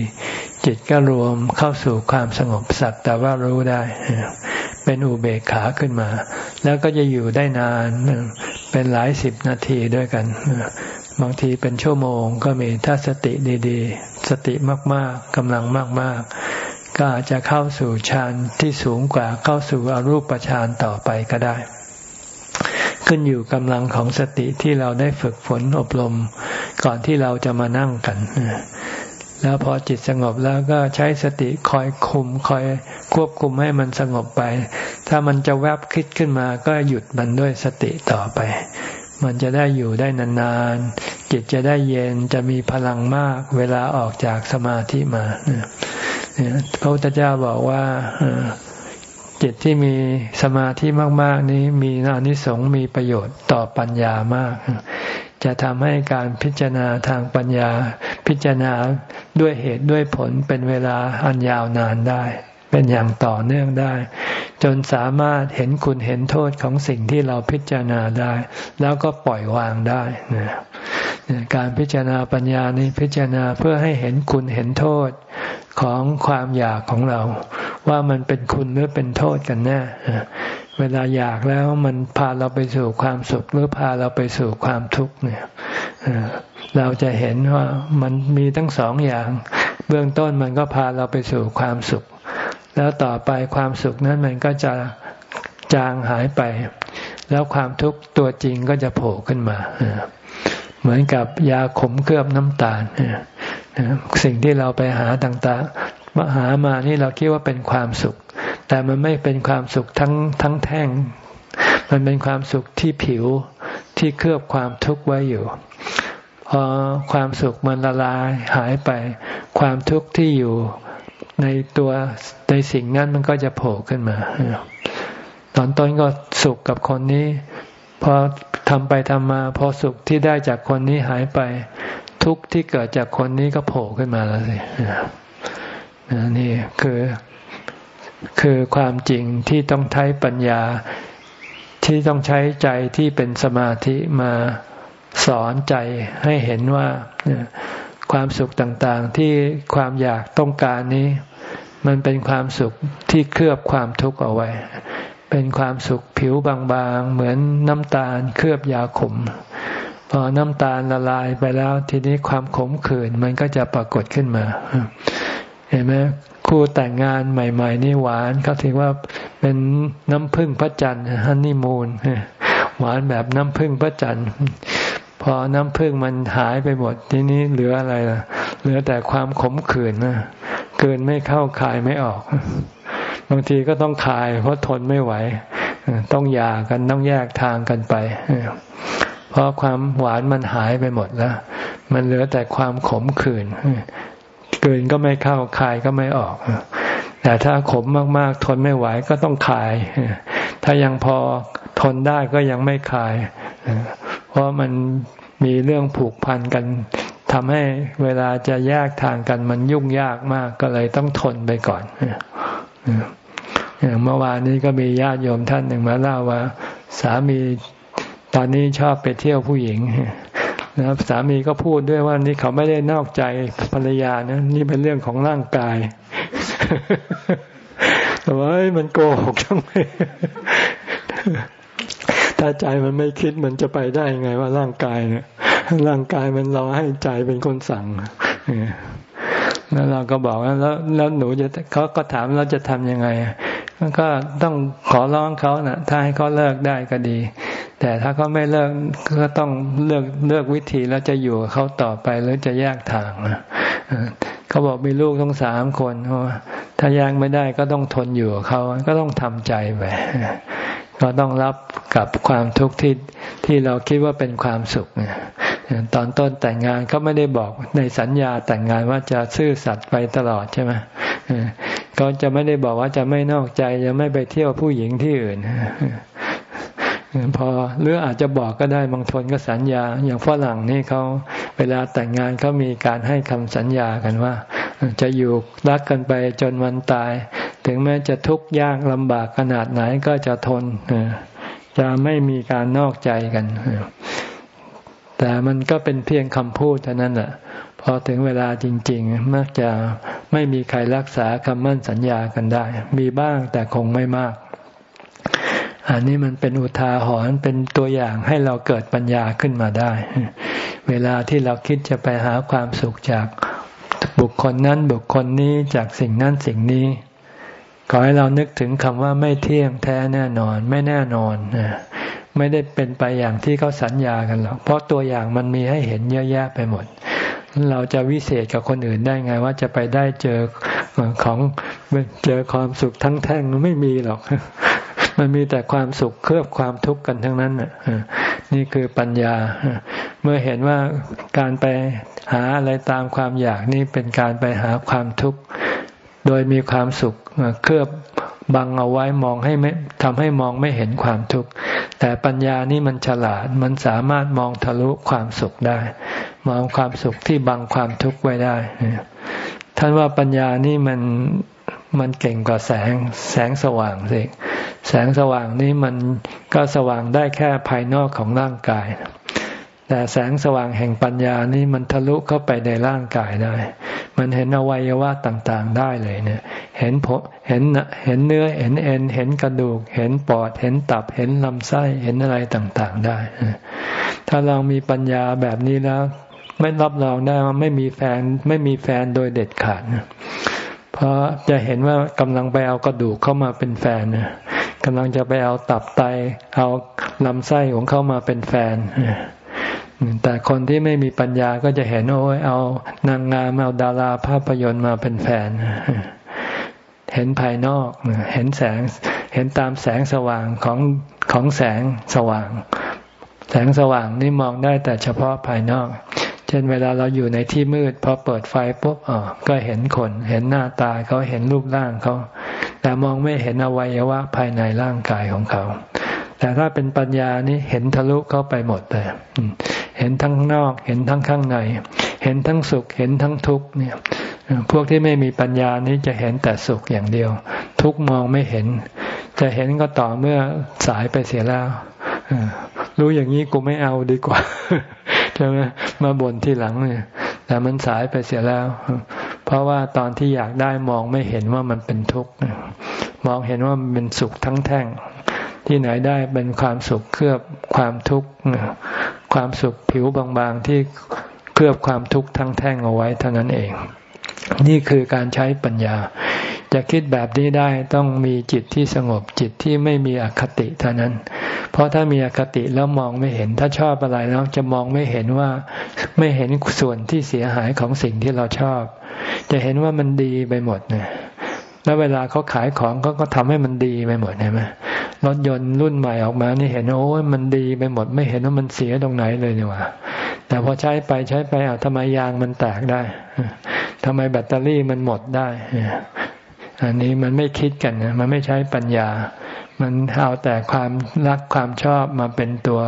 จิตก็รวมเข้าสู่ความสงบสักแต่ว่ารู้ได้ เป็นอุเบกขาขึ้นมา แล้วก็จะอยู่ได้นาน เป็นหลายสิบนาทีด้วยกัน บางทีเป็นชั่วโมงก็มีถ้าสติดีๆ สติมากๆกำลังมาก ๆ ก็อาจจะเข้าสู่ฌานที่สูงกว่าเข้าสู่อรูปฌานต่อไปก็ได้ ขึ้นอยู่กำลังของสติที่เราได้ฝึกฝนอบรม ก่อนที่เราจะมานั่งกัน แล้วพอจิตสงบแล้วก็ใช้สติคอยคุมคอยควบคุมให้มันสงบไป ถ้ามันจะแวบคิดขึ้นมาก็หยุดมันด้วยสติต่อไป มันจะได้อยู่ได้นานๆ จิตจะได้เย็นจะมีพลังมากเวลาออกจากสมาธิมาพระพุทธเจ้าบอกว่า จิตที่มีสมาธิมาก ๆ นี้มีอานิสงส์มีประโยชน์ต่อปัญญามาก จะทำให้การพิจารณาทางปัญญา พิจารณาด้วยเหตุด้วยผลเป็นเวลาอันยาวนานได้ เป็นอย่างต่อเนื่องได้ จนสามารถเห็นคุณเห็นโทษของสิ่งที่เราพิจารณาได้ แล้วก็ปล่อยวางได้นะการพิจารณาปัญญานี้พิจารณาเพื่อให้เห็นคุณเห็นโทษของความอยากของเรา ว่ามันเป็นคุณหรือเป็นโทษกันแน่เวลาอยากแล้วมันพาเราไปสู่ความสุขหรือพาเราไปสู่ความทุกข์เนี่ยเราจะเห็นว่ามันมีทั้งสองอย่าง เบื้องต้นมันก็พาเราไปสู่ความสุข แล้วต่อไปความสุขนั้นมันก็จะจางหายไป แล้วความทุกข์ตัวจริงก็จะโผล่ขึ้นมา เหมือนกับยาขมเคลือบน้ำตาลสิ่งที่เราไปหาต่างๆมาหามานี่เราคิดว่าเป็นความสุข แต่มันไม่เป็นความสุขทั้งทั้งแท่ง มันเป็นความสุขที่ผิวที่เคลือบความทุกข์ไว้อยู่พอความสุขมันละลายหายไป ความทุกข์ที่อยู่ ในตัวในสิ่งนั้นมันก็จะโผล่ขึ้นมาตอนต้นก็สุขกับคนนี้ พอทำไปทำมา พอสุขที่ได้จากคนนี้หายไป ทุกข์ที่เกิดจากคนนี้ก็โผล่ขึ้นมาแล้วสินี่คือคือความจริงที่ต้องใช้ปัญญาที่ต้องใช้ใจที่เป็นสมาธิมาสอนใจให้เห็นว่า ความสุขต่างๆที่ความอยากต้องการนี้ มันเป็นความสุขที่เคลือบความทุกข์เอาไว้ เป็นความสุขผิวบางๆ เหมือนน้ำตาลเคลือบยาขม พอน้ำตาลละลายไปแล้ว ทีนี้ความขมขื่นมันก็จะปรากฏขึ้นมา เห็นไหมคู่แต่งงานใหม่ ๆ นี่หวานเขาถือว่าเป็นน้ำพึ่งพระจันทร์ฮันนี่มูนหวานแบบน้ำพึ่งพระจันทร์ อน้ำพึ่งมันหายไปหมดทีนี้เหลืออะไรล่ะ เหลือแต่ความขมขื่นนะเกินไม่เข้าคายไม่ออก บางทีก็ต้องคาย เพราะทนไม่ไหว ต้องหย่ากันต้องแยกทางกันไป เพราะความหวานมันหายไปหมดแล้ว มันเหลือแต่ความขมขื่นลืนก็ไม่เข้าคายก็ไม่ออก แต่ถ้าขมมากๆ ทนไม่ไหวก็ต้องคาย ถ้ายังพอทนได้ก็ยังไม่คายเพ ราะมันมีเรื่องผูกพันกันทำให้เวลาจะแยกทางกันมันยุ่งยากมากก็เลยต้องทนไปก่อนเมื่อวานนี้ก็มีญาติโยมท่านหนึ่งมาเล่าว่า สามีตอนนี้ชอบไปเที่ยวผู้หญิงนะครับสามีก็พูดด้วยว่านี่เขาไม่ได้นอกใจภรรยานะนี่เป็นเรื่องของร่างกายแต่ว่ามันโกหกช่างไม ถ้าใจมันไม่คิดมันจะไปได้ไงว่าร่างกายเนี่ย ร่างกายมันเราให้ใจเป็นคนสั่งแล้วเราก็บอกแล้วแล้วหนูจะเขาก็ถามเราจะทำยังไงก็ต้องขอร้องเขานะ่ะ ถ้าให้เขาเลิกได้ก็ดี แต่ถ้าเขาไม่เลิกก็ต้องเลือกเลือกวิธีแล้วจะอยู่เขาต่อไปหรือจะแยกทางนะเขาบอกมีลูกต้องสามคนถ้าแยกไม่ได้ก็ต้องทนอยู่เขาก็ต้องทำใจไป ก็ต้องรับกับความทุกข์ที่ที่เราคิดว่าเป็นความสุขเนี่ยตอนต้นแต่งงานเขาไม่ได้บอกในสัญญาแต่งงานว่าจะซื่อสัตย์ไปตลอดใช่ไหมก็จะไม่ได้บอกว่าจะไม่นอกใจจะไม่ไปเที่ยวผู้หญิงที่อื่น พอหรืออาจจะบอกก็ได้บางทนก็สัญญา อย่างฝรั่งนี่เขาเวลาแต่งงานเขามีการให้คำสัญญากันว่า จะอยู่รักกันไปจนวันตาย ถึงแม้จะทุกข์ยากลำบากขนาดไหนก็จะทนจะไม่มีการนอกใจกันแต่มันก็เป็นเพียงคำพูดเท่านั้นแหละพอถึงเวลาจริง ๆ มักจะไม่มีใครรักษาคำมั่นสัญญากันได้ มีบ้างแต่คงไม่มาก อันนี้มันเป็นอุทาหรณ์เป็นตัวอย่างให้เราเกิดปัญญาขึ้นมาได้ เวลาที่เราคิดจะไปหาความสุขจากบุคคลนั้นบุคคลนี้จากสิ่งนั้นสิ่งนี้ขอให้เรานึกถึงคำว่าไม่เที่ยงแท้แน่นอน ไม่แน่นอนไม่ได้เป็นไปอย่างที่เขาสัญญากันหรอกเพราะตัวอย่างมันมีให้เห็นเยอะแยะไปหมด เราจะวิเศษกับคนอื่นได้ไงว่าจะไปได้เจอของเจอความสุขทั้งแท่งไม่มีหรอก มันมีแต่ความสุขเคลือบความทุกข์กันทั้งนั้นนี่คือปัญญา เมื่อเห็นว่าการไปหาอะไรตามความอยากนี่เป็นการไปหาความทุกข์ โดยมีความสุขเคลือบบังเอาไว้มองให้ไม่ทำให้มองไม่เห็นความทุกข์ แต่ปัญญานี่มันฉลาด มันสามารถมองทะลุความสุขได้ มองความสุขที่บังความทุกข์ไว้ได้ ท่านว่าปัญญานี่มัน มันเก่งกว่าแสงแสงสว่างสิแสงสว่างนี้มันก็สว่างได้แค่ภายนอกของร่างกาย แต่แสงสว่างแห่งปัญญานี้มันทะลุเข้าไปในร่างกายได้ มันเห็นอวัยวะต่างๆได้เลยเนี่ย เห็นผเห็นเห็นเนื้อ เห็นเอ็น เห็นกระดูก เห็นปอด เห็นตับ เห็นลำไส้ เห็นอะไรต่างๆได้ ถ้าเรามีปัญญาแบบนี้แล้ว ไม่รับรองได้ว่าไม่มีแฟนไม่มีแฟนโดยเด็ดขาด เพราะจะเห็นว่ากำลังไปเอากระดูกเข้ามาเป็นแฟนกำลังจะไปเอาตับไต เอาลำไส้ของเข้ามาเป็นแฟน แต่คนที่ไม่มีปัญญาก็จะเห็นโอ้ยเอานางงามเอาดาราภาพยนตร์มาเป็นแฟน เห็นภายนอกเห็นแสง เห็นตามแสงสว่างของของแสงสว่าง แสงสว่างนี่มองได้แต่เฉพาะภายนอก เช่นเวลาเราอยู่ในที่มืดพอเปิดไฟปุ๊บอ๋อก็เห็นคน เห็นหน้าตาเขาเห็นรูปร่างเขา แต่มองไม่เห็นอวัยวะภายในร่างกายของเขา แต่ถ้าเป็นปัญญานี่เห็นทะลุเข้าไปหมดเลยเห็นทั้งนอก เห็นทั้งข้างใน เห็นทั้งสุข เห็นทั้งทุกข์เนี่ย พวกที่ไม่มีปัญญานี้จะเห็นแต่สุขอย่างเดียว ทุกมองไม่เห็น จะเห็นก็ต่อเมื่อสายไปเสียแล้วรู้อย่างนี้กูไม่เอาดีกว่า ใช่ไหมมาบ่นที่หลังเนี่ย แต่มันสายไปเสียแล้ว เพราะว่าตอนที่อยากได้มองไม่เห็นว่ามันเป็นทุกข์มองเห็นว่ามันเป็นสุขทั้งแท่ง ที่ไหนได้เป็นความสุขเคลือบความทุกข์ความสุขผิวบางๆที่เคลือบความทุกข์ทั้งแท่งเอาไว้เท่านั้นเอง นี่คือการใช้ปัญญา จะคิดแบบนี้ได้ต้องมีจิตที่สงบจิตที่ไม่มีอคติเท่านั้น เพราะถ้ามีอคติแล้วมองไม่เห็น ถ้าชอบอะไรแล้วจะมองไม่เห็นว่าไม่เห็นส่วนที่เสียหายของสิ่งที่เราชอบ จะเห็นว่ามันดีไปหมดเนี่ยแล้วเวลาเขาขายของเขาก็ทำให้มันดีไปหมดใช่ไหมรถยนต์รุ่นใหม่ออกมานี่เห็นโอ้ยมันดีไปหมด ไม่เห็นว่ามันเสียตรงไหนเลยนี่ว่าแต่พอใช้ไปใช้ไปอะทำไมยางมันแตกได้ ทำไมแบตเตอรี่มันหมดได้ อันนี้มันไม่คิดกันนะมันไม่ใช้ปัญญา มันเอาแต่ความรักความชอบมาเป็นตัว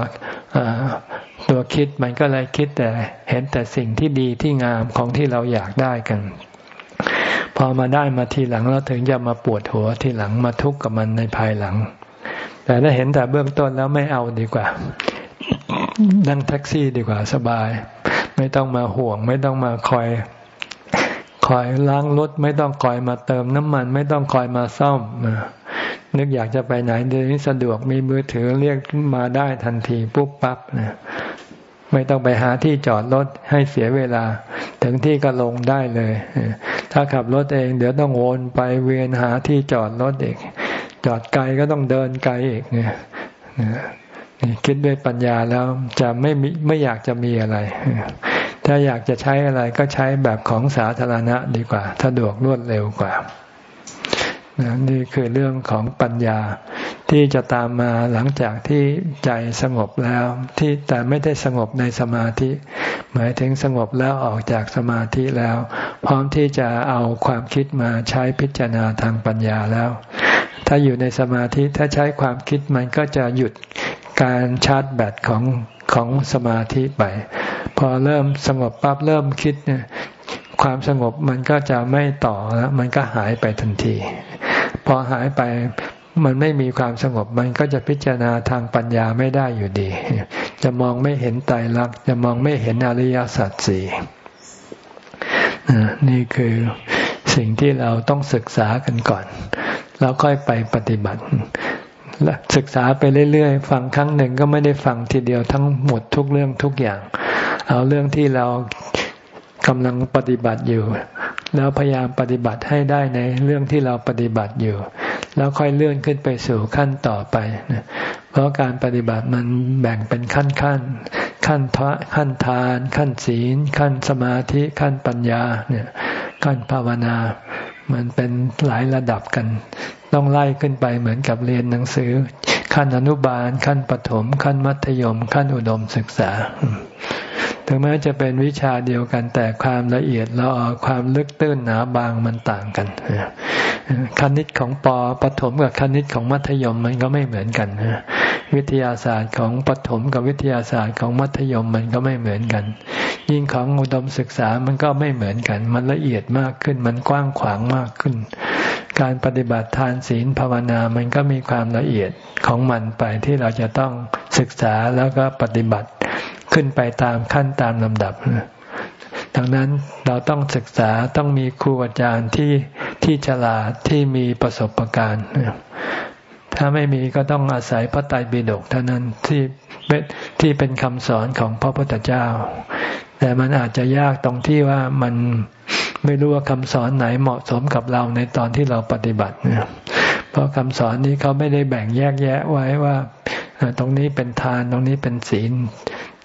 ตัวคิดมันก็เลยคิดแต่เห็นแต่สิ่งที่ดีที่งามของที่เราอยากได้กัน พอมาได้มาทีหลังแล้วถึงจะมาปวดหัวทีหลังมาทุกข์กับมันในภายหลัง แต่ถ้าเห็นแต่เบื้องต้นแล้วไม่เอาดีกว่า นั่งแท็กซี่ดีกว่าสบาย ไม่ต้องมาห่วง ไม่ต้องมาคอย คอยล้างรถไม่ต้องคอยมาเติมน้ำมัน ไม่ต้องคอยมาซ่อมนึกอยากจะไปไหนเดี๋ยวนี้สะดวกมีมือถือเรียกมาได้ทันทีปุ๊บปั๊บนะไม่ต้องไปหาที่จอดรถให้เสียเวลา ถึงที่ก็ลงได้เลย ถ้าขับรถเองเดี๋ยวต้องวนไปเวียนหาที่จอดรถอีก จอดไกลก็ต้องเดินไกลอีกเนี่ยคิดด้วยปัญญาแล้วจะไม่ไม่อยากจะมีอะไร ถ้าอยากจะใช้อะไรก็ใช้แบบของสาธารณะดีกว่าสะดวกรวดเร็วกว่านี่คือเรื่องของปัญญาที่จะตามมาหลังจากที่ใจสงบแล้ว ที่แต่ไม่ได้สงบในสมาธิ หมายถึงสงบแล้วออกจากสมาธิแล้ว พร้อมที่จะเอาความคิดมาใช้พิจารณาทางปัญญาแล้ว ถ้าอยู่ในสมาธิถ้าใช้ความคิดมันก็จะหยุดการชาร์จแบตของของสมาธิไป พอเริ่มสงบปั๊บเริ่มคิดเนี่ย ความสงบมันก็จะไม่ต่อแล้วมันก็หายไปทันที พอหายไปมันไม่มีความสงบมันก็จะพิจารณาทางปัญญาไม่ได้อยู่ดี จะมองไม่เห็นไตรลักษณ์จะมองไม่เห็นอริยสัจสี่นี่คือสิ่งที่เราต้องศึกษากันก่อน แล้วค่อยไปปฏิบัติ ศึกษาไปเรื่อยๆ ฟังครั้งหนึ่งก็ไม่ได้ฟังทีเดียวทั้งหมดทุกเรื่องทุกอย่าง เอาเรื่องที่เรากำลังปฏิบัติอยู่ แล้วพยายามปฏิบัติให้ได้ในเรื่องที่เราปฏิบัติอยู่ แล้วค่อยเลื่อนขึ้นไปสู่ขั้นต่อไป เพราะการปฏิบัติมันแบ่งเป็นขั้นขั้นขั้นทะขั้นทาน ขั้นศีล ขั้นสมาธิ ขั้นปัญญาเนี่ยขั้นภาวนา มันเป็นหลายระดับกัน ต้องไล่ขึ้นไปเหมือนกับเรียนหนังสือ ขั้นอนุบาล ขั้นปฐมขั้นมัธยม ขั้นอุดมศึกษา ถึงแม้จะเป็นวิชาเดียวกัน แต่ความละเอียดเราเอความลึกตื้นหนาบางมันต่างกันคณิตของปอปฐมกับคณิตของมัธยมมันก็ไม่เหมือนกันวิทยาศาสตร์ของปฐมกับวิทยาศาสตร์ของมัธยมมันก็ไม่เหมือนกัน ยิ่งของอุดมศึกษามันก็ไม่เหมือนกัน มันละเอียดมากขึ้นมันกว้างขวางมากขึ้น การปฏิบัติทานศีลภาวนามันก็มีความละเอียดของมันไปที่เราจะต้องศึกษาแล้วก็ปฏิบัติ ขึ้นไปตามขั้นตามลำดับดังนั้นเราต้องศึกษาต้องมีครูอาจารย์ที่ที่ฉลาดที่มีประสบการณ์ ถ้าไม่มีก็ต้องอาศัยพระไตรปิฎกเท่านั้นที่เป็ดที่เป็นคำสอนของพระพุทธเจ้า แต่มันอาจจะยากตรงที่ว่ามันไม่รู้ว่าคำสอนไหนเหมาะสมกับเราในตอนที่เราปฏิบัติเพราะคำสอนนี้เขาไม่ได้แบ่งแยกแยะไว้ว่า ตรงนี้เป็นทานตรงนี้เป็นศีล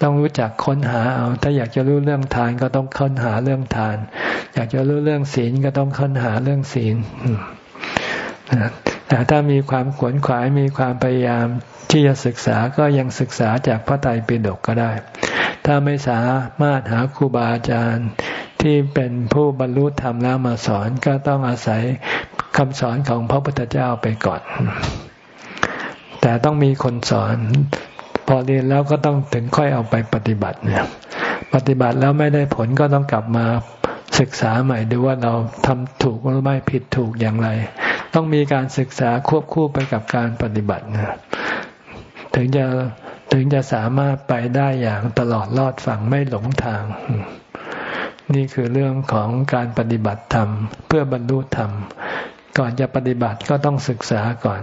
ต้องรู้จักค้นหาเอา ถ้าอยากจะรู้เรื่องทานก็ต้องค้นหาเรื่องทาน อยากจะรู้เรื่องศีลก็ต้องค้นหาเรื่องศีลแต่ถ้ามีความขวนขวายมีความพยายามที่จะศึกษาก็ยังศึกษาจากพระไตรปิฎกก็ได้ ถ้าไม่สามารถหาครูบาอาจารย์ที่เป็นผู้บรรลุธรรมแล้วมาสอนก็ต้องอาศัยคำสอนของพระพุทธเจ้าไปก่อน แต่ต้องมีคนสอน พอเรียนแล้วก็ต้องถึงค่อยเอาไปปฏิบัติเนี่ยปฏิบัติแล้วไม่ได้ผลก็ต้องกลับมาศึกษาใหม่ดูว่าเราทำถูกหรือไม่ผิดถูกอย่างไร ต้องมีการศึกษาควบคู่ไปกับการปฏิบัตินะถึงจะถึงจะสามารถไปได้อย่างตลอดรอดฝั่งไม่หลงทาง นี่คือเรื่องของการปฏิบัติธรรม เพื่อบรรลุธรรม ก่อนจะปฏิบัติก็ต้องศึกษาก่อน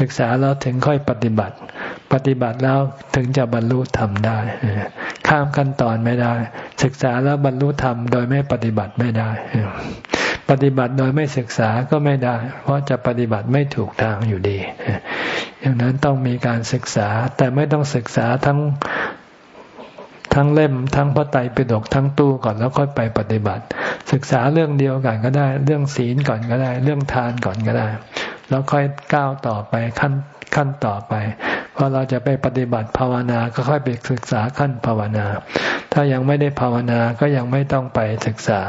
ศึกษาแล้วถึงค่อยปฏิบัติ ปฏิบัติแล้วถึงจะบรรลุธรรมได้ ข้ามขั้นตอนไม่ได้ ศึกษาแล้วบรรลุธรรมโดยไม่ปฏิบัติไม่ได้ ปฏิบัติโดยไม่ศึกษาก็ไม่ได้ เพราะจะปฏิบัติไม่ถูกทางอยู่ดีอย่างนั้นต้องมีการศึกษาแต่ไม่ต้องศึกษาทั้ง ทั้งเล่มทั้งพระไตรปิฎกทั้งตู้ก่อนแล้วค่อยไปปฏิบัติ ศึกษาเรื่องเดียวกันก็ได้ เรื่องศีลก่อนก็ได้ เรื่องทานก่อนก็ได้ แล้วค่อยก้าวต่อไปขั้นขั้นต่อไปพอเราจะไปปฏิบัติภาวนาก็ค่อยไปศึกษาขั้นภาวนา ถ้ายังไม่ได้ภาวนาก็ยังไม่ต้องไปศึกษา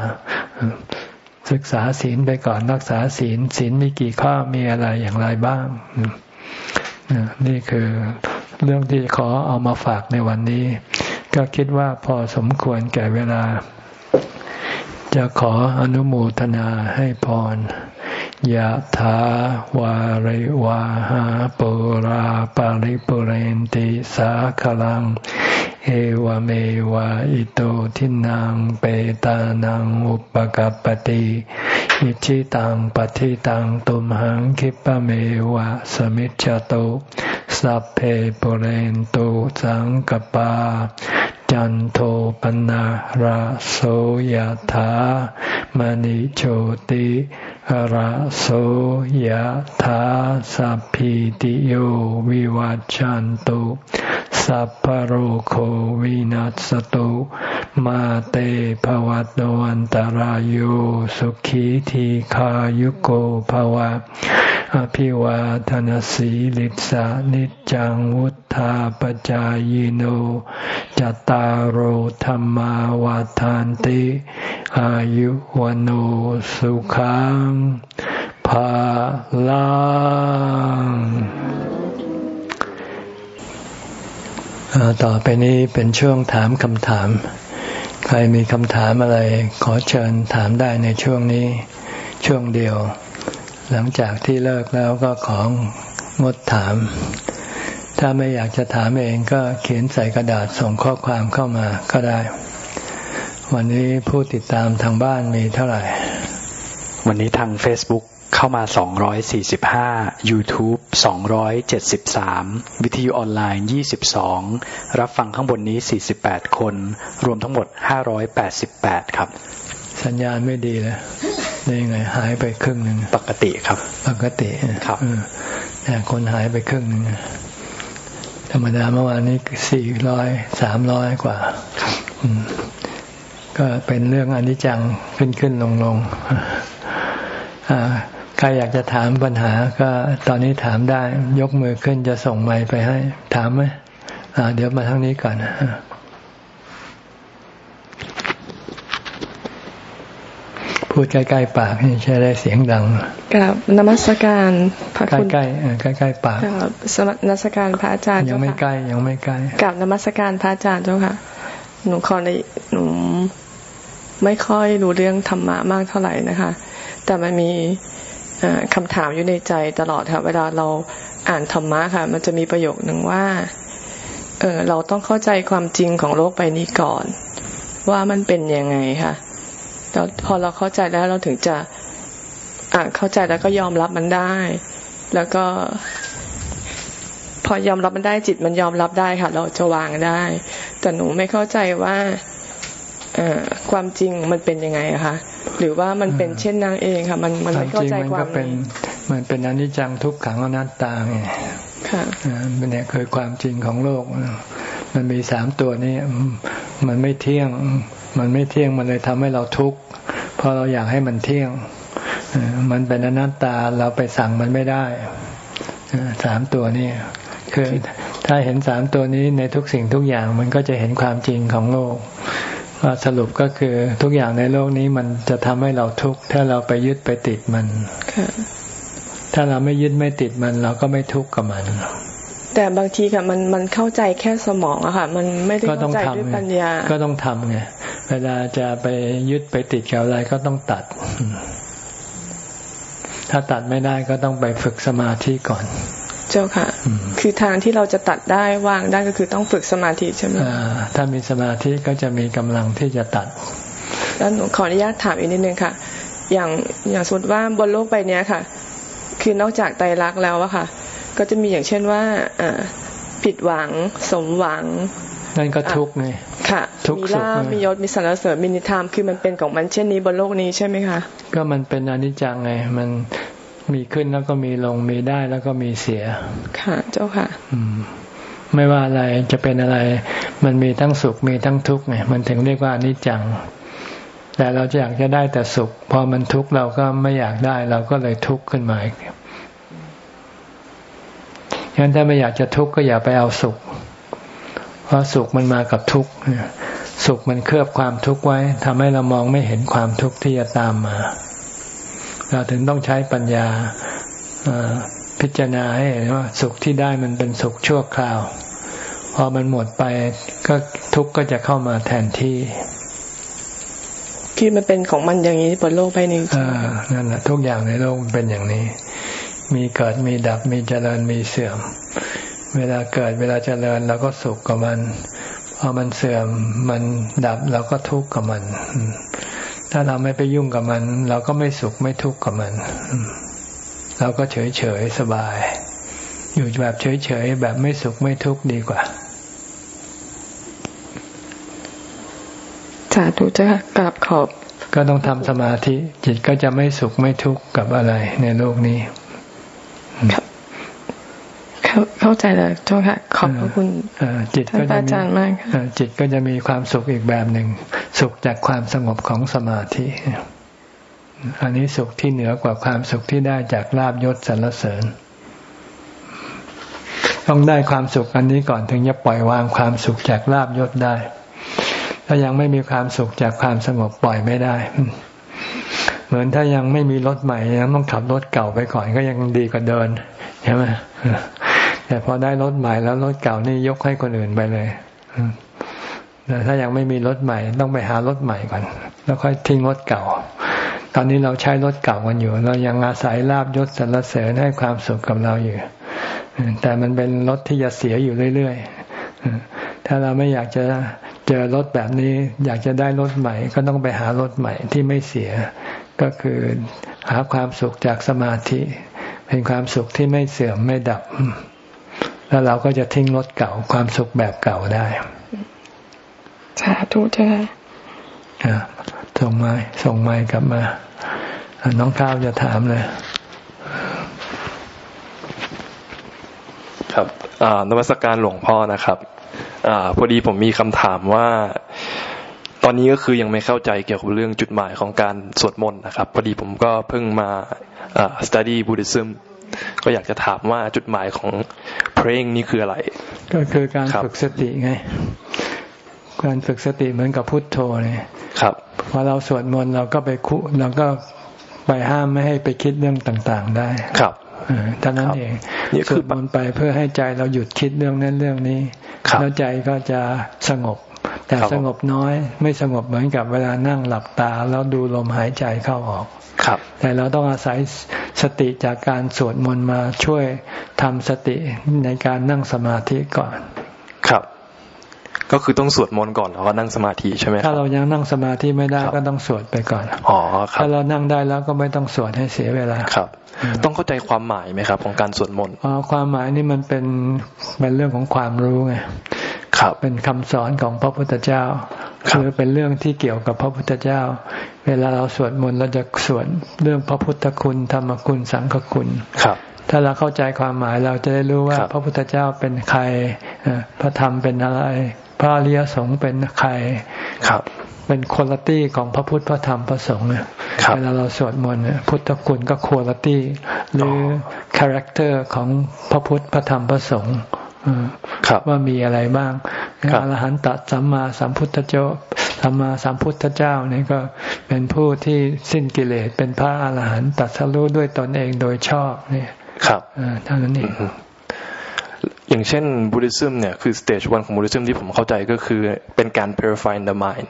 ศึกษาศีลไปก่อนรักษาศีลศีลมีกี่ข้อมีอะไรอย่างไรบ้างนี่คือเรื่องที่ขอเอามาฝากในวันนี้ ก็คิดว่าพอสมควรแก่เวลา จะขออนุโมทนาให้พรยะถาวาริวาหาปุราปาริปุเรนติสาคลัง เอวเมวะอิโตทินังเปตานังอุปกัปติอิชิตังปฏิตังตุมหังคิปะเมวะสมิจจโต สัพเพปเรนตุสังกปา จันโทปนะระโสยธามณิโชติระโสยธาสัพพิติโยวิวัจจันตุสัพพโรโควินัสตุ มาเตภวัตวันตารโยสุขีทีขายุโกภวะ อภิวาทนสีลิสานิจังวุธาปจายโนจตารโหธรรมาวาทานติ อายุวันโอสุขังภาลังต่อไปนี้เป็นช่วงถามคำถาม ใครมีคำถามอะไรขอเชิญถามได้ในช่วงนี้ช่วงเดียว หลังจากที่เลิกแล้วก็ของงดถาม ถ้าไม่อยากจะถามเองก็เขียนใส่กระดาษส่งข้อความเข้ามาก็ได้ วันนี้ผู้ติดตามทางบ้านมีเท่าไหร่ วันนี้ทาง Facebook เข้ามา 245 YouTube 273 วิทยุออนไลน์ 22 รับฟังข้างบนนี้ 48 คน รวมทั้งหมด 588 ครับ สัญญาณไม่ดีเลย นี่ไง หายไปครึ่งหนึ่งปกติครับ ปกติครับแต่คนหายไปครึ่งหนึ่งธรรมดาเมื่อวานนี้สี่ร้อยสามร้อยกว่าครับก็เป็นเรื่องอนิจจังขึ้นขึ้นลงลงใครอยากจะถามปัญหา ก็ตอนนี้ถามได้ ยกมือขึ้นจะส่งไมค์ไปให้ ถามไหมเดี๋ยวมาทางนี้ก่อน พูดใกล้ๆปากใช้ได้เสียงดังกับนมัสการพระคุณใกล้ๆใกล้ๆปากกับสมัสการพระอาจารย์ยังไม่ใกล้ยังไม่ใกล้กับนมัสการพระอาจารย์เจ้าค่ะ หนูขอในหนูไม่ค่อยรู้เรื่องธรรมะมากเท่าไหร่นะคะ แต่มันมีคำถามอยู่ในใจตลอดค่ะ เวลาเราอ่านธรรมะค่ะ มันจะมีประโยคหนึ่งว่า เออเราต้องเข้าใจความจริงของโลกใบนี้ก่อน ว่ามันเป็นยังไงค่ะ แล้วพอเราเข้าใจแล้วเราถึงจะอ่าเข้าใจแล้วก็ยอมรับมันได้ แล้วก็ พอยอมรับมันได้จิตมันยอมรับได้ค่ะ เราจะวางได้ แต่หนูไม่เข้าใจว่าความจริงมันเป็นยังไงอะคะหรือว่ามันเป็นเช่นนางเองค่ะ มันมันไม่เข้าใจความเป็นมันเป็นอนิจจังทุกขังอนัตตาไงค่ะมันเนี่ยคือความจริงของโลก มันมีสามตัวนี้มันไม่เที่ยง มันไม่เที่ยงมันเลยทำให้เราทุกข์เพราะเราอยากให้มันเที่ยง มันเป็นอนัตตาเราไปสั่งมันไม่ได้สามตัวนี้คือถ้าเห็นสามตัวนี้ในทุกสิ่งทุกอย่างมันก็จะเห็นความจริงของโลกว่าสรุปก็คือทุกอย่างในโลกนี้มันจะทำให้เราทุกข์ถ้าเราไปยึดไปติดมันถ้าเราไม่ยึดไม่ติดมัน เราก็ไม่ทุกข์กับมัน แต่บางทีค่ะมันมันเข้าใจแค่สมองอะค่ะ มันไม่ได้เข้าใจด้วยปัญญา ก็ต้องทำไง เวลาจะไปยึดไปติดกับอะไรก็ต้องตัด ถ้าตัดไม่ได้ก็ต้องไปฝึกสมาธิก่อน เจ้าค่ะ คือทางที่เราจะตัดได้วางได้ก็คือต้องฝึกสมาธิใช่ไหมถ้ามีสมาธิก็จะมีกำลังที่จะตัด แล้วหนูขออนุญาตถามอีกนิดนึงค่ะ อย่างอย่างสมมติว่าบนโลกใบนี้ค่ะ คือนอกจากไตรักแล้วอะค่ะ ก็จะมีอย่างเช่นว่าอ่าผิดหวัง สมหวัง นั่นก็ทุกไงค่ะมีลาบมียศมีสรรเสริญมีนิธามคือมันเป็นของมันเช่นนี้บนโลกนี้ใช่ไหมคะก็มันเป็นอนิจจังไง มันมีขึ้นแล้วก็มีลงมีได้แล้วก็มีเสีย ค่ะ เจ้าค่ะ อืมไม่ว่าอะไรจะเป็นอะไร มันมีทั้งสุขมีทั้งทุกข์ไงมันถึงเรียกว่านิจจัง แต่เราจะอยากจะได้แต่สุข พอมันทุกข์เราก็ไม่อยากได้เราก็เลยทุกข์ขึ้นมาอีกงั้นถ้าไม่อยากจะทุกข์ก็อย่าไปเอาสุข เพราะสุขมันมากับทุกข์สุขมันเคลือบความทุกข์ไว้ทำให้เรามองไม่เห็นความทุกข์ที่จะตามมา เราถึงต้องใช้ปัญญาพิจารณาให้เห็นว่า สุขที่ได้มันเป็นสุขชั่วคราว พอมันหมดไปก็ทุกข์ก็จะเข้ามาแทนที่คือมันเป็นของมันอย่างนี้บนโลกใบนี้อ่านั่นแหละทุกอย่างในโลกมันเป็นอย่างนี้ มีเกิดมีดับมีเจริญมีเสื่อม เวลาเกิดเวลาเจริญเราก็สุขกับมัน พอมันเสื่อมมันดับเราก็ทุกข์กับมัน ถ้าเราไม่ไปยุ่งกับมัน เราก็ไม่สุขไม่ทุกข์กับมัน เราก็เฉยเฉยสบาย อยู่แบบเฉยเฉยแบบไม่สุขไม่ทุกข์ดีกว่าสาธุจ้ากราบขอบ ก็ต้องทำสมาธิ จิตก็จะไม่สุขไม่ทุกข์กับอะไรในโลกนี้ เข้าใจเลยเจ้าค่ะขอบพระคุณจิตก็จะมีจิตก็จะมีความสุขอีกแบบหนึ่ง สุขจากความสงบของสมาธิ อันนี้สุขที่เหนือกว่าความสุขที่ได้จากลาบยศสรรเสริญ ต้องได้ความสุขอันนี้ก่อนถึงจะปล่อยวางความสุขจากลาบยศได้ ถ้ายังไม่มีความสุขจากความสงบปล่อยไม่ได้เหมือนถ้ายังไม่มีรถใหม่ยังต้องขับรถเก่าไปก่อนก็ยังดีกว่าเดินใช่ไหม แต่พอได้รถใหม่แล้วรถเก่านี่ยกให้คนอื่นไปเลยแต่ถ้ายังไม่มีรถใหม่ ต้องไปหารถใหม่ก่อน แล้วค่อยทิ้งรถเก่า ตอนนี้เราใช้รถเก่ากันอยู่ เรายังอาศัยลาบยศสรรเสริญให้ความสุขกับเราอยู่ แต่มันเป็นรถที่จะเสียอยู่เรื่อยๆ ถ้าเราไม่อยากจะเจอรถแบบนี้ อยากจะได้รถใหม่ ก็ต้องไปหารถใหม่ที่ไม่เสีย ก็คือหาความสุขจากสมาธิ เป็นความสุขที่ไม่เสื่อมไม่ดับ แล้วเราก็จะทิ้งรถเก่าความสุขแบบเก่าได้สาธุเจ้าส่งไม้ส่งไม้กลับมาน้องข้าวจะถามเลย ครับนวัตการหลวงพ่อนะครับอพอดีผมมีคำถามว่า ตอนนี้ก็คือยังไม่เข้าใจเกี่ยวกับเรื่องจุดหมายของการสวดมนต์นะครับ พอดีผมก็เพิ่งมา study Buddhism ก็อยากจะถามว่าจุดหมายของเพลงนี่คืออะไร ก็คือการฝึกสติไง การฝึกสติเหมือนกับพุทโธเนี่ยครับพอเราสวดมนต์เราก็ไปคุเราก็ไปห้ามไม่ให้ไปคิดเรื่องต่างๆได้ครับเท่านั้นเองสวดมนต์ไปเพื่อให้ใจเราหยุดคิดเรื่องนั้นเรื่องนี้ แล้วใจก็จะสงบ แต่สงบน้อยไม่สงบเหมือนกับเวลานั่งหลับตาแล้วดูลมหายใจเข้าออก ครับ แต่เราต้องอาศัยสติจากการสวดมนต์มาช่วยทำสติในการนั่งสมาธิก่อน ครับ ก็คือต้องสวดมนต์ก่อนแล้วก็นั่งสมาธิใช่ไหมถ้าเรายังนั่งสมาธิไม่ได้ก็ต้องสวดไปก่อนอ๋อครับถ้าเรานั่งได้แล้วก็ไม่ต้องสวดให้เสียเวลาครับ ต้องเข้าใจความหมายไหมครับ ของการสวดมนต์อ๋อความหมายนี่มันเป็นเป็นเรื่องของความรู้ไงครับ เป็นคำสอนของพระพุทธเจ้าคือเป็นเรื่องที่เกี่ยวกับพระพุทธเจ้า เวลาเราสวดมนต์เราจะสวดเรื่องพระพุทธคุณธรรมคุณสังฆคุณครับ ถ้าเราเข้าใจความหมายเราจะได้รู้ว่า พระพุทธเจ้าเป็นใครพระธรรมเป็นอะไร พระอริยสงฆ์เป็นใครครับเป็นคุณภาพของพระพุทธพระธรรมพระสงฆ์เวลาเราสวดมนต์พุทธคุณก็คุณภาพหรือ character ของพระพุทธพระธรรมพระสงฆ์ ว่ามีอะไรบ้างอรหันตสัมมาสัมพุทธเจ้าสัมมาสัมพุทธเจ้านี่ก็เป็นผู้ที่สิ้นกิเลสเป็นพระอรหันต์ตรัสรู้ด้วยตนเองโดยชอบเนี่ย ครับเท่านั้นเองอย่างเช่นบูติซึมเนี่ยคือสเตจวันของบูติซึมที่ผมเข้าใจก็คือเป็นการ purify the mind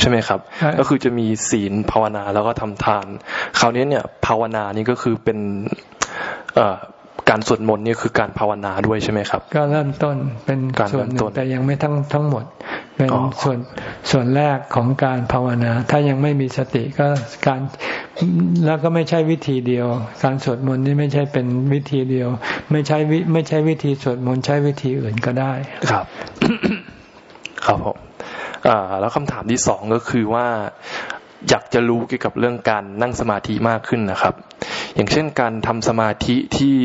ใช่ไหมครับ ก็คือจะมีศีลภาวนาแล้วก็ทำทาน คราวนี้เนี่ยภาวนานี่ก็คือเป็น การสวดมนต์นี่คือการภาวนาด้วยใช่ไหมครับ ก็เริ่มต้นเป็นส่วนหนึ่งแต่ยังไม่ทั้งทั้งหมด เป็นส่วนส่วนแรกของการภาวนา ถ้ายังไม่มีสติก็การแล้วก็ไม่ใช่วิธีเดียว การสวดมนต์นี่ไม่ใช่เป็นวิธีเดียว ไม่ใช่วิไม่ใช่วิธีสวดมนต์ใช้วิธีอื่นก็ได้ครับ ครับผมอ่าแล้วคำถามที่สองก็คือว่า อยากจะรู้เกี่ยวกับเรื่องการนั่งสมาธิมากขึ้นนะครับ อย่างเช่นการทำสมาธิที่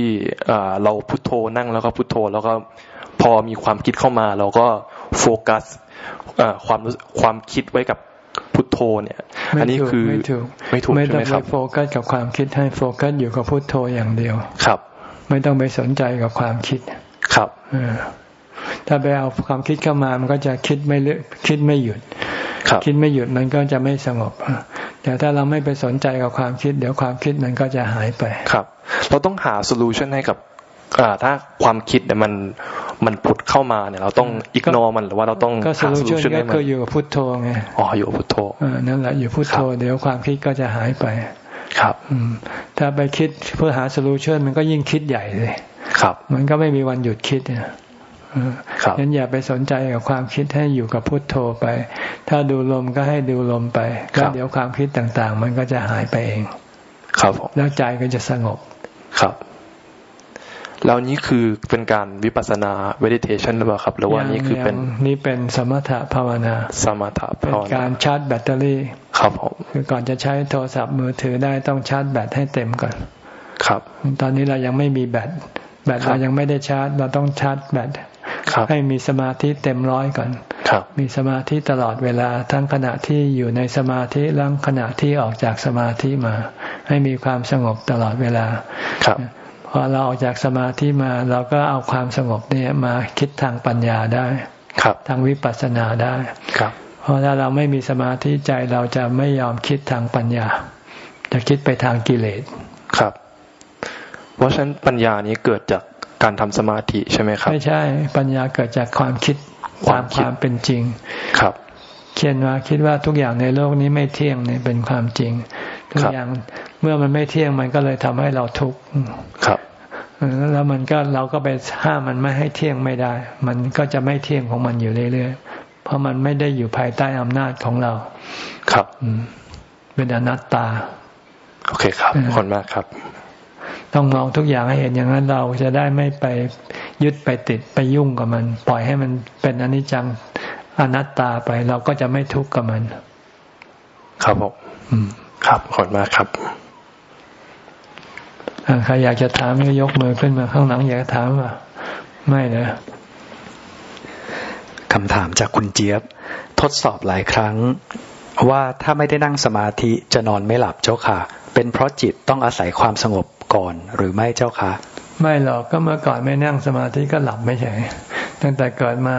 เราพุโทโธนั่งแล้วก็พุโทโธ แล้วก็พอมีความคิดเข้ามา เราก็โฟกัสความความคิดไว้กับพุทโธเนี่ย อันนี้คือไม่ถูกไม่ถูกใช่ไหมครับไม่ต้องไปโฟกัสกับความคิดให้โฟกัสอยู่กับพุทโธอย่างเดียวครับ ไม่ต้องไปสนใจกับความคิดครับ ถ้าไปเอาความคิดเข้ามามันก็จะคิดไม่เลือกคิดไม่หยุดคิดไม่หยุดมันก็จะไม่สงบแต่ถ้าเราไม่ไปสนใจกับความคิด เดี๋ยวความคิดมันก็จะหายไปครับ เราต้องหาโซลูชันให้กับถ้าความคิดเนี่ยมันมันผุดเข้ามาเนี่ยเราต้อง ignore มันหรือว่าเราต้องหา solution ก็คืออยู่กับพุทโธไงอ๋ออยู่กับพุทโธนั่นแหละอยู่พุทโธเดี๋ยวความคิดก็จะหายไปครับถ้าไปคิดเพื่อหา solution มันก็ยิ่งคิดใหญ่เลยครับ มันก็ไม่มีวันหยุดคิดเนี่ย งั้นอย่าไปสนใจกับความคิดให้อยู่กับพุทโธไป ถ้าดูลมก็ให้ดูลมไปก็เดี๋ยวความคิดต่างๆ มันก็จะหายไปเอง ครับแล้วใจก็จะสงบ ครับแล้วนี้คือเป็นการวิปัสสนา meditation หรือเปล่าครับ หรือว่านี่คือเป็นนี่เป็นสมถะภาวนา สมถะภาวนาเป็นการชาร์จแบตเตอรี่ ครับผมคือก่อนจะใช้โทรศัพท์มือถือได้ต้องชาร์จแบตให้เต็มก่อน ครับ ตอนนี้เรายังไม่มีแบตแบตเรายังไม่ได้ชาร์จ เราต้องชาร์จแบต ให้มีสมาธิเต็มร้อยก่อนมีสมาธิตลอดเวลาทั้งขณะที่อยู่ในสมาธิแล้วขณะที่ออกจากสมาธิมา ให้มีความสงบตลอดเวลาครับพอเราออกจากสมาธิมาเราก็เอาความสงบเนี่ยมาคิดทางปัญญาได้ ครับ ทางวิปัสสนาได้ ครับ เพราะถ้าเราไม่มีสมาธิใจเราจะไม่ยอมคิดทางปัญญา จะคิดไปทางกิเลส ครับ เพราะฉะนั้นปัญญานี้เกิดจาก การทำสมาธิใช่ไหมครับ ไม่ใช่ ปัญญาเกิดจากความคิดตามความเป็นจริง ครับเช่นว่าคิดว่าทุกอย่างในโลกนี้ไม่เที่ยงเนี่ยเป็นความจริง ทุกอย่างเมื่อมันไม่เที่ยงมันก็เลยทำให้เราทุกข์ครับแล้วมันก็เราก็ไปห้ามมันไม่ให้เที่ยงไม่ได้ มันก็จะไม่เที่ยงของมันอยู่เรื่อยๆ เพราะมันไม่ได้อยู่ภายใต้อำนาจของเรา ครับเป็นอนัตตา โอเคครับขอบคุณมากครับ ต้องมองทุกอย่างให้เห็นอย่างนั้นเราจะได้ไม่ไปยึดไปติดไปยุ่งกับมัน ปล่อยให้มันเป็นอนิจจังอนัตตาไปเราก็จะไม่ทุกข์กับมัน ครับผมครับขอบคุณมากครับใครอยากจะถามก็ยกมือขึ้นมาข้างหลังอยากถามว่าไม่นะคำถามจากคุณเจี๊ยบ ทดสอบหลายครั้ง ว่าถ้าไม่ได้นั่งสมาธิจะนอนไม่หลับเจ้าค่ะ เป็นเพราะจิตต้องอาศัยความสงบ ก่อนหรือไม่เจ้าคะไม่หรอกก็เมื่อก่อนไม่นั่งสมาธิก็หลับไม่ใช่ตั้งแต่เกิดมา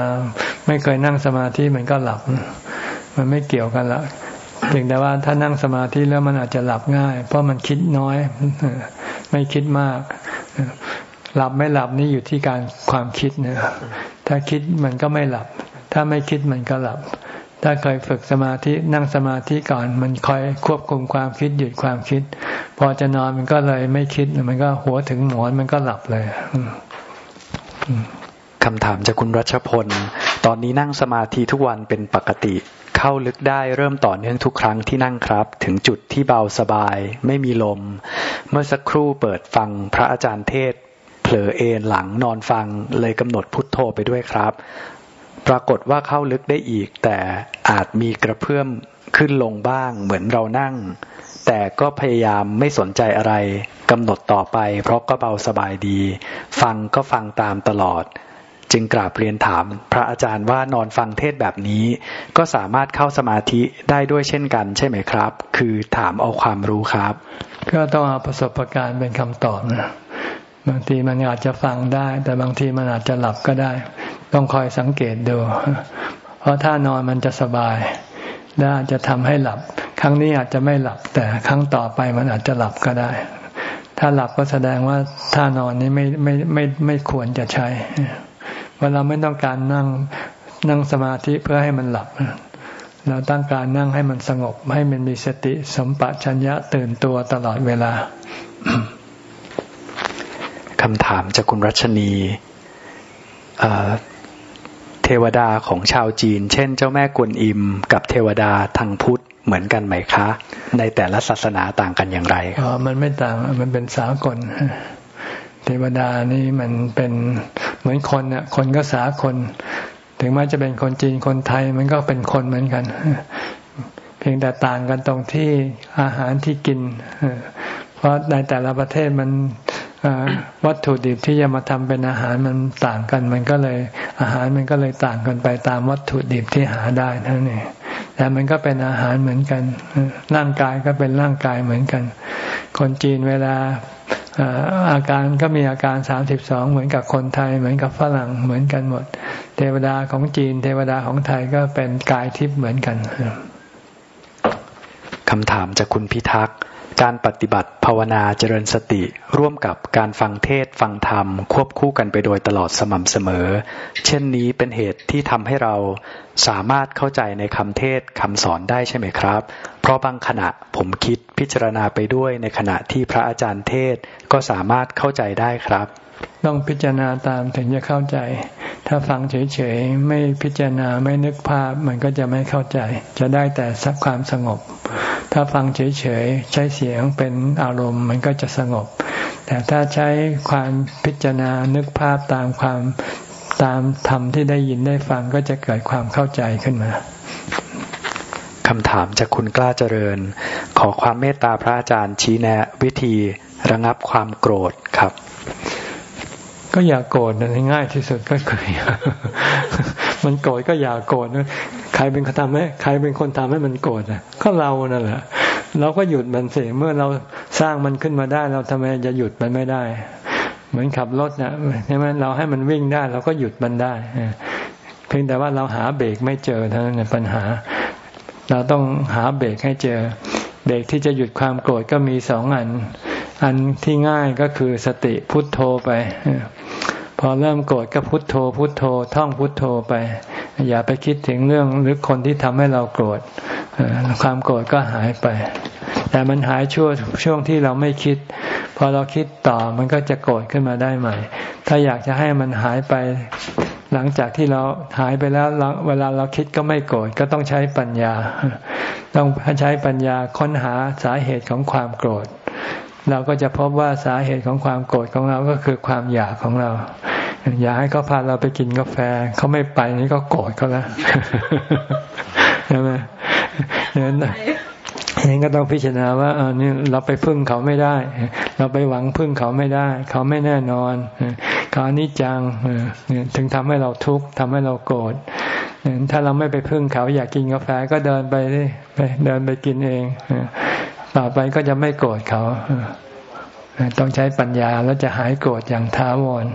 ไม่เคยนั่งสมาธิมันก็หลับ มันไม่เกี่ยวกันละเพียงแต่ว่าถ้านั่งสมาธิแล้วมันอาจจะหลับง่าย เพราะมันคิดน้อย ไม่คิดมาก หลับไม่หลับนี่อยู่ที่การความคิดนี่ยถ้าคิดมันก็ไม่หลับ ถ้าไม่คิดมันก็หลับ ถ้าเคยฝึกสมาธินั่งสมาธิก่อน มันคอยควบคุมความคิดหยุดความคิด พอจะนอนมันก็เลยไม่คิดมันก็หัวถึงหมอนมันก็หลับเลยคำถามจากคุณรัชพล ตอนนี้นั่งสมาธิทุกวันเป็นปกติ เข้าลึกได้เริ่มต่อเนื่องทุกครั้งที่นั่งครับ ถึงจุดที่เบาสบาย ไม่มีลม เมื่อสักครู่เปิดฟังพระอาจารย์เทศเผลอเอนหลังนอนฟังเลยกำหนดพุทโธไปด้วยครับ ปรากฏว่าเข้าลึกได้อีก แต่อาจมีกระเพื่อมขึ้นลงบ้างเหมือนเรานั่ง แต่ก็พยายามไม่สนใจอะไรกำหนดต่อไป เพราะก็เบาสบายดี ฟังก็ฟังตามตลอด จึงกราบเรียนถาม พระอาจารย์ว่านอนฟังเทศแบบนี้ ก็สามารถเข้าสมาธิได้ด้วยเช่นกันใช่ไหมครับ คือถามเอาความรู้ครับ ก็ต้องเอาประสบการณ์เป็นคำตอบนะ บางทีมันอาจจะฟังได้ แต่บางทีมันอาจจะหลับก็ได้ ต้องคอยสังเกตดู เพราะถ้านอนมันจะสบายและอาจจะทำให้หลับ ครั้งนี้อาจจะไม่หลับ แต่ครั้งต่อไปมันอาจจะหลับก็ได้ ถ้าหลับก็แสดงว่าท่านอนนี้ไม่ไม่ไม่ไม่ควรจะใช้เวลาไม่ต้องการนั่งนั่งสมาธิเพื่อให้มันหลับ เราต้องการนั่งให้มันสงบให้มันมีสติสมปชัญญะตื่นตัวตลอดเวลา คำถามจากคุณรัชนีเทวดาของชาวจีน เช่น เจ้าแม่กวนอิม กับเทวดาทางพุทธเหมือนกันไหมคะ ในแต่ละศาสนาต่างกันอย่างไรอ๋อมันไม่ต่างมันเป็นสากลเทวดานี่มันเป็นเหมือนคนน่ะคนก็สากลถึงแม้จะเป็นคนจีนคนไทย มันก็เป็นคนเหมือนกัน เพียงแต่ต่างกันตรงที่อาหารที่กิน เพราะในแต่ละประเทศมัน วัตถุดิบที่จะมาทำเป็นอาหารมันต่างกัน มันก็เลยอาหารมันก็เลยต่างกันไปตามวัตถุดิบที่หาได้นั่นเองแต่มันก็เป็นอาหารเหมือนกันร่างกายก็เป็นร่างกายเหมือนกัน คนจีนเวลาอาการก็มีอาการสามสิบสองเหมือนกับคนไทย เหมือนกับฝรั่งเหมือนกันหมด เทวดาของจีน เทวดาของไทยก็เป็นกายทิพย์เหมือนกันคำถามจากคุณพิทักษ์ การปฏิบัติภาวนาเจริญสติ ร่วมกับการฟังเทศฟังธรรม ควบคู่กันไปโดยตลอดสม่ำเสมอ เช่นนี้เป็นเหตุที่ทำให้เราสามารถเข้าใจในคำเทศคำสอนได้ใช่ไหมครับ เพราะบางขณะผมคิดพิจารณาไปด้วยในขณะที่พระอาจารย์เทศก็สามารถเข้าใจได้ครับ ต้องพิจารณาตามถึงจะเข้าใจ ถ้าฟังเฉยๆ ไม่พิจารณาไม่นึกภาพมันก็จะไม่เข้าใจ จะได้แต่สักความสงบ ถ้าฟังเฉยๆ ใช้เสียงเป็นอารมณ์มันก็จะสงบ แต่ถ้าใช้ความพิจารณานึกภาพตามความตามธรรมที่ได้ยินได้ฟังก็จะเกิดความเข้าใจขึ้นมาคำถามจากคุณกล้าเจริญ ขอความเมตตาพระอาจารย์ชี้แนะวิธีระงับความโกรธครับ ก็อย่าโกรธง่ายที่สุดก็คือมันโกรธก็อย่าโกรธใครเป็นคนทำให้ใครเป็นคนทำให้มันโกรธอะ ก็เรานั่นแหละเราก็หยุดมันเสียเมื่อเราสร้างมันขึ้นมาได้ เราทำไมจะหยุดมันไม่ได้ เหมือนขับรถนะใช่ไหมเราให้มันวิ่งได้ เราก็หยุดมันได้เพียงแต่ว่าเราหาเบรกไม่เจอเท่านั้นปัญหา เราต้องหาเบรกให้เจอ เบรกที่จะหยุดความโกรธก็มีสองอัน อันที่ง่ายก็คือสติพุทโธไป พอเริ่มโกรธก็พุทโธ พุทโธ ท่องพุทโธไป อย่าไปคิดถึงเรื่องหรือคนที่ทำให้เราโกรธความโกรธก็หายไป แต่มันหายช่วงช่วงที่เราไม่คิด พอเราคิดต่อมันก็จะโกรธขึ้นมาได้ใหม่ ถ้าอยากจะให้มันหายไปหลังจากที่เราหายไปแล้วเวลาเราคิดก็ไม่โกรธก็ต้องใช้ปัญญา ต้องใช้ปัญญาค้นหาสาเหตุของความโกรธ เราก็จะพบว่าสาเหตุของความโกรธของเราก็คือความอยากของเรา อยากให้เขาพาเราไปกินกาแฟเขาไม่ไปนี่ก็โกรธเขาแล้วใช่ไหมนั้นยังก็ต้องพิจารณาว่าอันนี้เราไปพึ่งเขาไม่ได้ เราไปหวังพึ่งเขาไม่ได้ เขาไม่แน่นอนเขาอนิจจังถึงทำให้เราทุกข์ทำให้เราโกรธถ้าเราไม่ไปพึ่งเขาอยากกินกาแฟก็เดินไปไปเดินไปกินเอง ต่อไปก็จะไม่โกรธเขา ต้องใช้ปัญญาแล้วจะหายโกรธอย่างท้าวร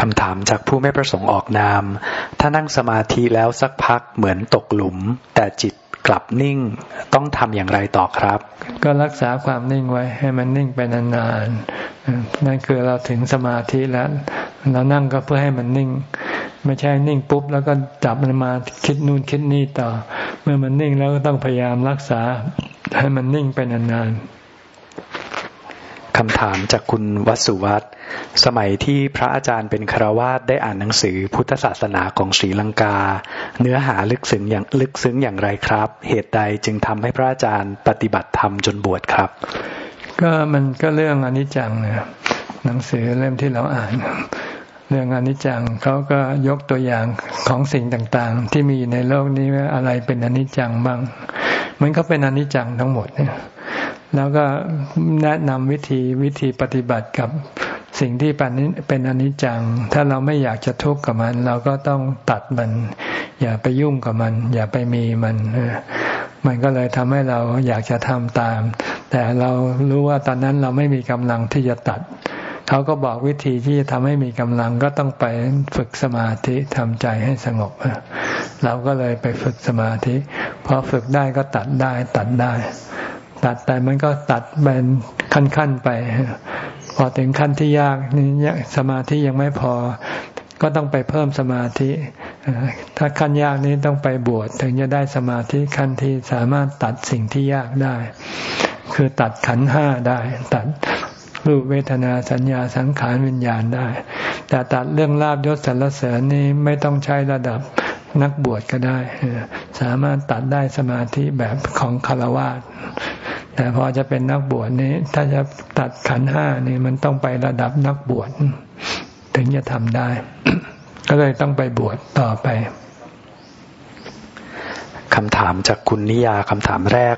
คำถามจากผู้ไม่ประสงค์ออกนาม ถ้านั่งสมาธิแล้วสักพักเหมือนตกหลุม แต่จิตกลับนิ่งต้องทำอย่างไรต่อครับ ก็รักษาความนิ่งไว้ให้มันนิ่งไปนานๆนั่นคือเราถึงสมาธิแล้ว เรานั่งก็เพื่อให้มันนิ่ง ไม่ใช่นิ่งปุ๊บ แล้วก็จับมันมาคิดนู่นคิดนี่ต่อ เมื่อมันนิ่งแล้วก็ต้องพยายามรักษาให้มันนิ่งไปนานๆคำถามจากคุณวัสุวัตรสมัยที่พระอาจารย์เป็นคารวาสได้อ่านหนังสือพุทธศาสนาของศรีลังกา เนื้อหาลึกซึ้งอย่างลึกซึ้งอย่างไรครับ เหตุใดจึงทำให้พระอาจารย์ปฏิบัติธรรมจนบวชครับ ก็มันก็เรื่องอนิจจังนะหนังสือเล่มที่เราอ่านเรื่องอนิจจังเขาก็ยกตัวอย่างของสิ่งต่างๆ ที่มีในโลกนี้ว่าอะไรเป็นอนิจจังบ้าง มันก็เป็นอนิจจังทั้งหมดเนี่ยแล้วก็แนะนำวิธีวิธีปฏิบัติกับสิ่งที่เป็นอนิจจัง ถ้าเราไม่อยากจะทุกข์กับมัน เราก็ต้องตัดมัน อย่าไปยุ่งกับมัน อย่าไปมีมัน มันก็เลยทำให้เราอยากจะทำตาม แต่เรารู้ว่าตอนนั้นเราไม่มีกำลังที่จะตัด เขาก็บอกวิธีที่จะทำให้มีกำลังก็ต้องไปฝึกสมาธิทำใจให้สงบ เราก็เลยไปฝึกสมาธิ พอฝึกได้ก็ตัดได้ตัดได้ ตัดแต่มันก็ตัดเป็นขั้นๆไป พอถึงขั้นที่ยากนี่สมาธิยังไม่พอ ก็ต้องไปเพิ่มสมาธิ ถ้าขั้นยากนี้ต้องไปบวชถึงจะได้สมาธิขั้นที่สามารถตัดสิ่งที่ยากได้ คือตัดขันห้าได้ ตัด รูปเวทนาสัญญาสังขารวิญญาณได้ แต่ตัดเรื่องลาบยศสรรเสริญนี่ไม่ต้องใช้ระดับนักบวชก็ได้ สามารถตัดได้สมาธิแบบของคารวะแต่พอจะเป็นนักบวชนี้ ถ้าจะตัดขันห้านี่มันต้องไประดับนักบวชถึงจะทำได้ ก็เลยต้องไปบวชต่อไป คำถามจากคุณนิยาคำถามแรก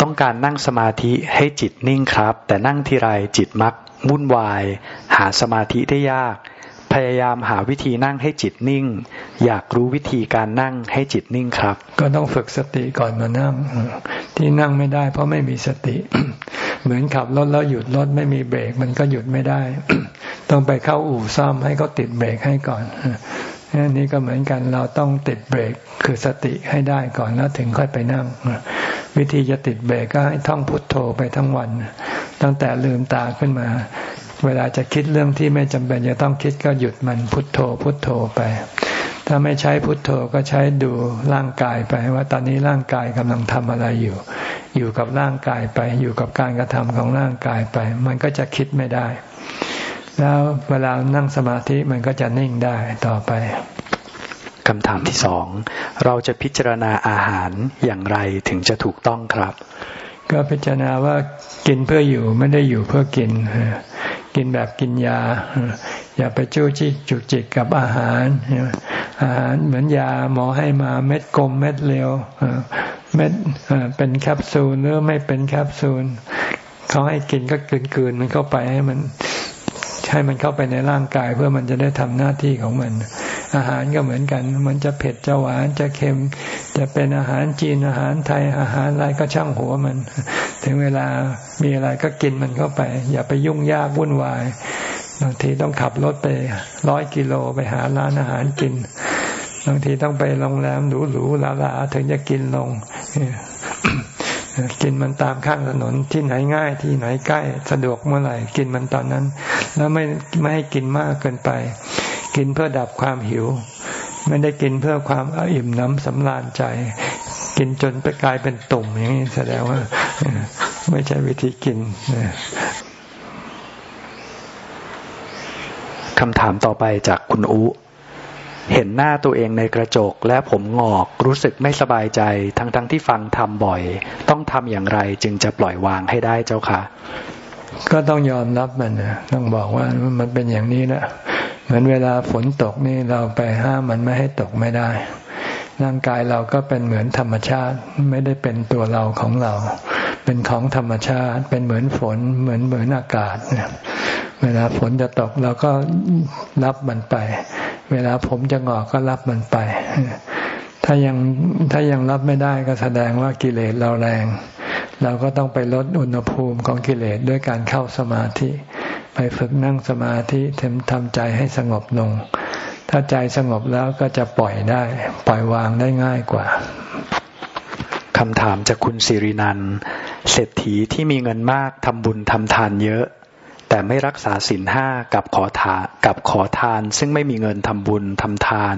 ต้องการนั่งสมาธิให้จิตนิ่งครับ แต่นั่งทีไรจิตมักวุ่นวาย หาสมาธิได้ยาก พยายามหาวิธีนั่งให้จิตนิ่ง อยากรู้วิธีการนั่งให้จิตนิ่งครับ ก็ต้องฝึกสติก่อนมานั่ง ที่นั่งไม่ได้ เพราะไม่มีสติ เหมือนขับรถแล้วหยุดรถไม่มีเบรกมันก็หยุดไม่ได้ ต้องไปเข้าอู่ซ่อมให้เขาติดเบรกให้ก่อน นนี้ก็เหมือนกันเราต้องติดเบรกคือสติให้ได้ก่อนแล้วถึงค่อยไปนั่ง วิธีจะติดเบรกก็ให้ท่องพุทโธไปทั้งวัน ตั้งแต่ลืมตาขึ้นมา เวลาจะคิดเรื่องที่ไม่จำเป็นจะต้องคิดก็หยุดมันพุทโธ พุทโธไป ถ้าไม่ใช้พุทโธก็ใช้ดูร่างกายไปว่าตอนนี้ร่างกายกำลังทำอะไรอยู่ อยู่กับร่างกายไป อยู่กับการกระทำของร่างกายไป มันก็จะคิดไม่ได้ แล้วเวลานั่งสมาธิมันก็จะนิ่งได้ต่อไปคำถามที่สองเราจะพิจารณาอาหารอย่างไรถึงจะถูกต้องครับ ก็พิจารณาว่ากินเพื่ออยู่ไม่ได้อยู่เพื่อกิน กินแบบกินยา อย่าไปจู้จี้จุกจิกกับอาหาร อาหารเหมือนยาหมอให้มาเม็ดกลมเม็ดเร็วเม็ดเป็นแคปซูลหรือไม่เป็นแคปซูลเขาให้กินก็กืนๆมันเข้าไปให้มัน ให้มันเข้าไปในร่างกายเพื่อมันจะได้ทำหน้าที่ของมัน อาหารก็เหมือนกัน มันจะเผ็ดจะหวานจะเค็ม จะเป็นอาหารจีนอาหารไทยอาหารอะไรก็ช่างหัวมัน ถึงเวลามีอะไรก็กินมันเข้าไป อย่าไปยุ่งยากวุ่นวายบางทีต้องขับรถไปร้อยกิโลไปหาร้านอาหารกินบางทีต้องไปโรงแรมหรูๆหลาๆถึงจะกินลง กินมันตามข้างถนนที่ไหนง่ายที่ไหนใกล้สะดวกเมื่อไหร่กินมันตอนนั้น แล้วไม่ไม่ให้กินมากเกินไป กินเพื่อดับความหิว ไม่ได้กินเพื่อความอิ่มน้ำสำราญใจ กินจนไปกลายเป็นตุ่มอย่างนี้แสดงว่า ไม่ใช่วิธีกินคำถามต่อไปจากคุณอุ เห็นหน้าตัวเองในกระจกและผมงอกรู้สึกไม่สบายใจ ทั้งๆทที่ฟังทำบ่อย ต้องทำอย่างไรจึงจะปล่อยวางให้ได้เจ้าค่ะก็ต้องยอมรับมันนะต้องบอกว่ามันเป็นอย่างนี้นะเหมือนเวลาฝนตกนี่เราไปห้ามมันไม่ให้ตกไม่ได้ ร่างกายเราก็เป็นเหมือนธรรมชาติไม่ได้เป็นตัวเราของเรา เป็นของธรรมชาติ เป็นเหมือนฝน เหมือนเหมือนอากาศเวลาฝนจะตกเราก็รับมันไป เวลาผมจะงอกก็รับมันไป ถ้ายังถ้ายังรับไม่ได้ก็แสดงว่ากิเลสเราแรง เราก็ต้องไปลดอุณหภูมิของกิเลสด้วยการเข้าสมาธิ ไปฝึกนั่งสมาธิทำทำใจให้สงบลง ถ้าใจสงบแล้วก็จะปล่อยได้ ปล่อยวางได้ง่ายกว่าคำถามจากคุณสิรินันเศรษฐีที่มีเงินมากทำบุญทำทานเยอะ แต่ไม่รักษาศีลห้ากับขอทานกับขอทาน ซึ่งไม่มีเงินทำบุญทำทาน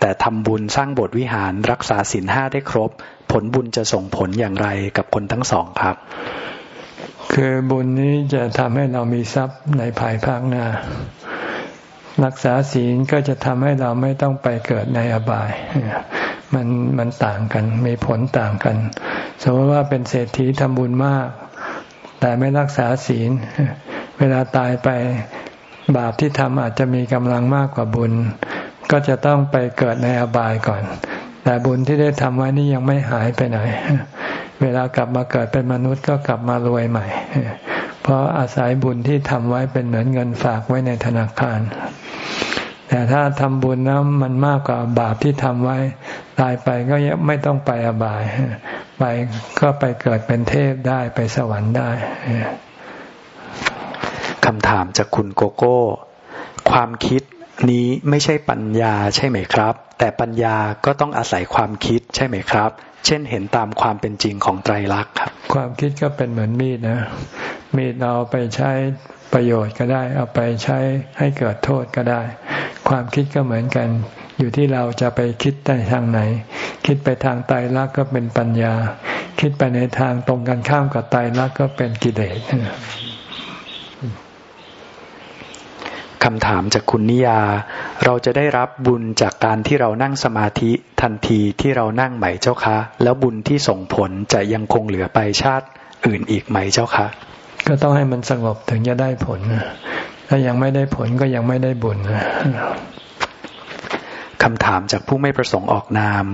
แต่ทำบุญสร้างบทวิหารรักษาศีลห้าได้ครบ ผลบุญจะส่งผลอย่างไรกับคนทั้งสองครับ คือบุญนี้จะทำให้เรามีทรัพย์ในภายภาคหน้า รักษาศีลก็จะทำให้เราไม่ต้องไปเกิดในอบายมันมันต่างกันมีผลต่างกัน สมมติว่าเป็นเศรษฐีทำบุญมาก แต่ไม่รักษาศีล เวลาตายไปบาปที่ทำอาจจะมีกำลังมากกว่าบุญ ก็จะต้องไปเกิดในอบายก่อน แต่บุญที่ได้ทำไว้นี่ยังไม่หายไปไหน เวลากลับมาเกิดเป็นมนุษย์ก็กลับมารวยใหม่ เพราะอาศัยบุญที่ทำไว้เป็นเหมือนเงินฝากไว้ในธนาคาร แต่ถ้าทำบุญแล้วมันมากกว่าบาปที่ทำไว้ ตายไปก็ไม่ต้องไปอบาย ไปก็ไปเกิดเป็นเทพได้ไปสวรรค์ได้ คำถามจากคุณโกโก้ ความคิดนี้ไม่ใช่ปัญญาใช่ไหมครับ แต่ปัญญาก็ต้องอาศัยความคิดใช่ไหมครับ เช่นเห็นตามความเป็นจริงของไตรลักษณ์ครับ ความคิดก็เป็นเหมือนมีดนะ มีดเอาไปใช้ประโยชน์ก็ได้ เอาไปใช้ให้เกิดโทษก็ได้ ความคิดก็เหมือนกัน อยู่ที่เราจะไปคิดในทางไหน คิดไปทางไตรลักษณ์ก็เป็นปัญญา คิดไปในทางตรงกันข้ามกับไตรลักษณ์ก็เป็นกิเลส คำถามจากคุณนิยา เราจะได้รับบุญจากการที่เรานั่งสมาธิทันทีที่เรานั่งไหมเจ้าคะ แล้วบุญที่ส่งผลจะยังคงเหลือไปชาติอื่นอีกไหมเจ้าคะ ก็ต้องให้มันสงบถึงจะได้ผลถ้ายังไม่ได้ผลก็ยังไม่ได้บุญคำถามจากผู้ไม่ประสงค์ออกนาม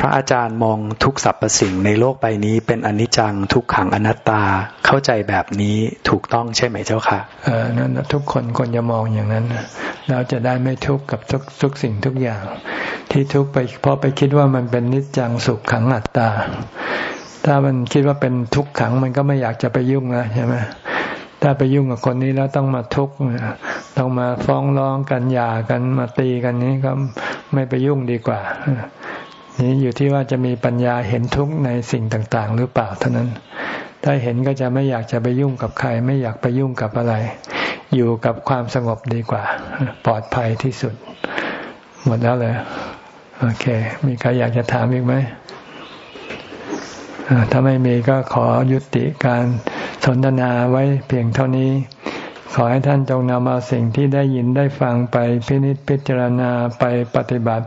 พระอาจารย์มองทุกสรรพสิ่งในโลกใบนี้เป็นอนิจจังทุกขังอนัตตาเข้าใจแบบนี้ถูกต้องใช่ไหมเจ้าค่ะเออนั่นทุกคนควรจะมองอย่างนั้นเราจะได้ไม่ทุกข์กับทุกทุกสิ่งทุกอย่าง ที่ทุกข์ไปเพราะไปคิดว่ามันเป็นนิจจังสุขขังอัตตา ถ้ามันคิดว่าเป็นทุกขังมันก็ไม่อยากจะไปยุ่งแล้วใช่ไหมถ้าไปยุ่งกับคนนี้แล้วต้องมาทุกข์ตต้องมาฟ้องร้องกันหย่ากันมาตีกันนี้ก็ไม่ไปยุ่งดีกว่า นี่อยู่ที่ว่าจะมีปัญญาเห็นทุกข์ในสิ่งต่างๆ หรือเปล่าเท่านั้น ถ้าเห็นก็จะไม่อยากจะไปยุ่งกับใคร ไม่อยากไปยุ่งกับอะไร อยู่กับความสงบดีกว่า ปลอดภัยที่สุด หมดแล้วเลยโอเค มีใครอยากจะถามอีกไหมถ้าไม่มีก็ขอยุติการสนทนาไว้เพียงเท่านี้ ขอให้ท่านจงนำเอาสิ่งที่ได้ยินได้ฟังไปพินิจพิจารณาไปปฏิบัติ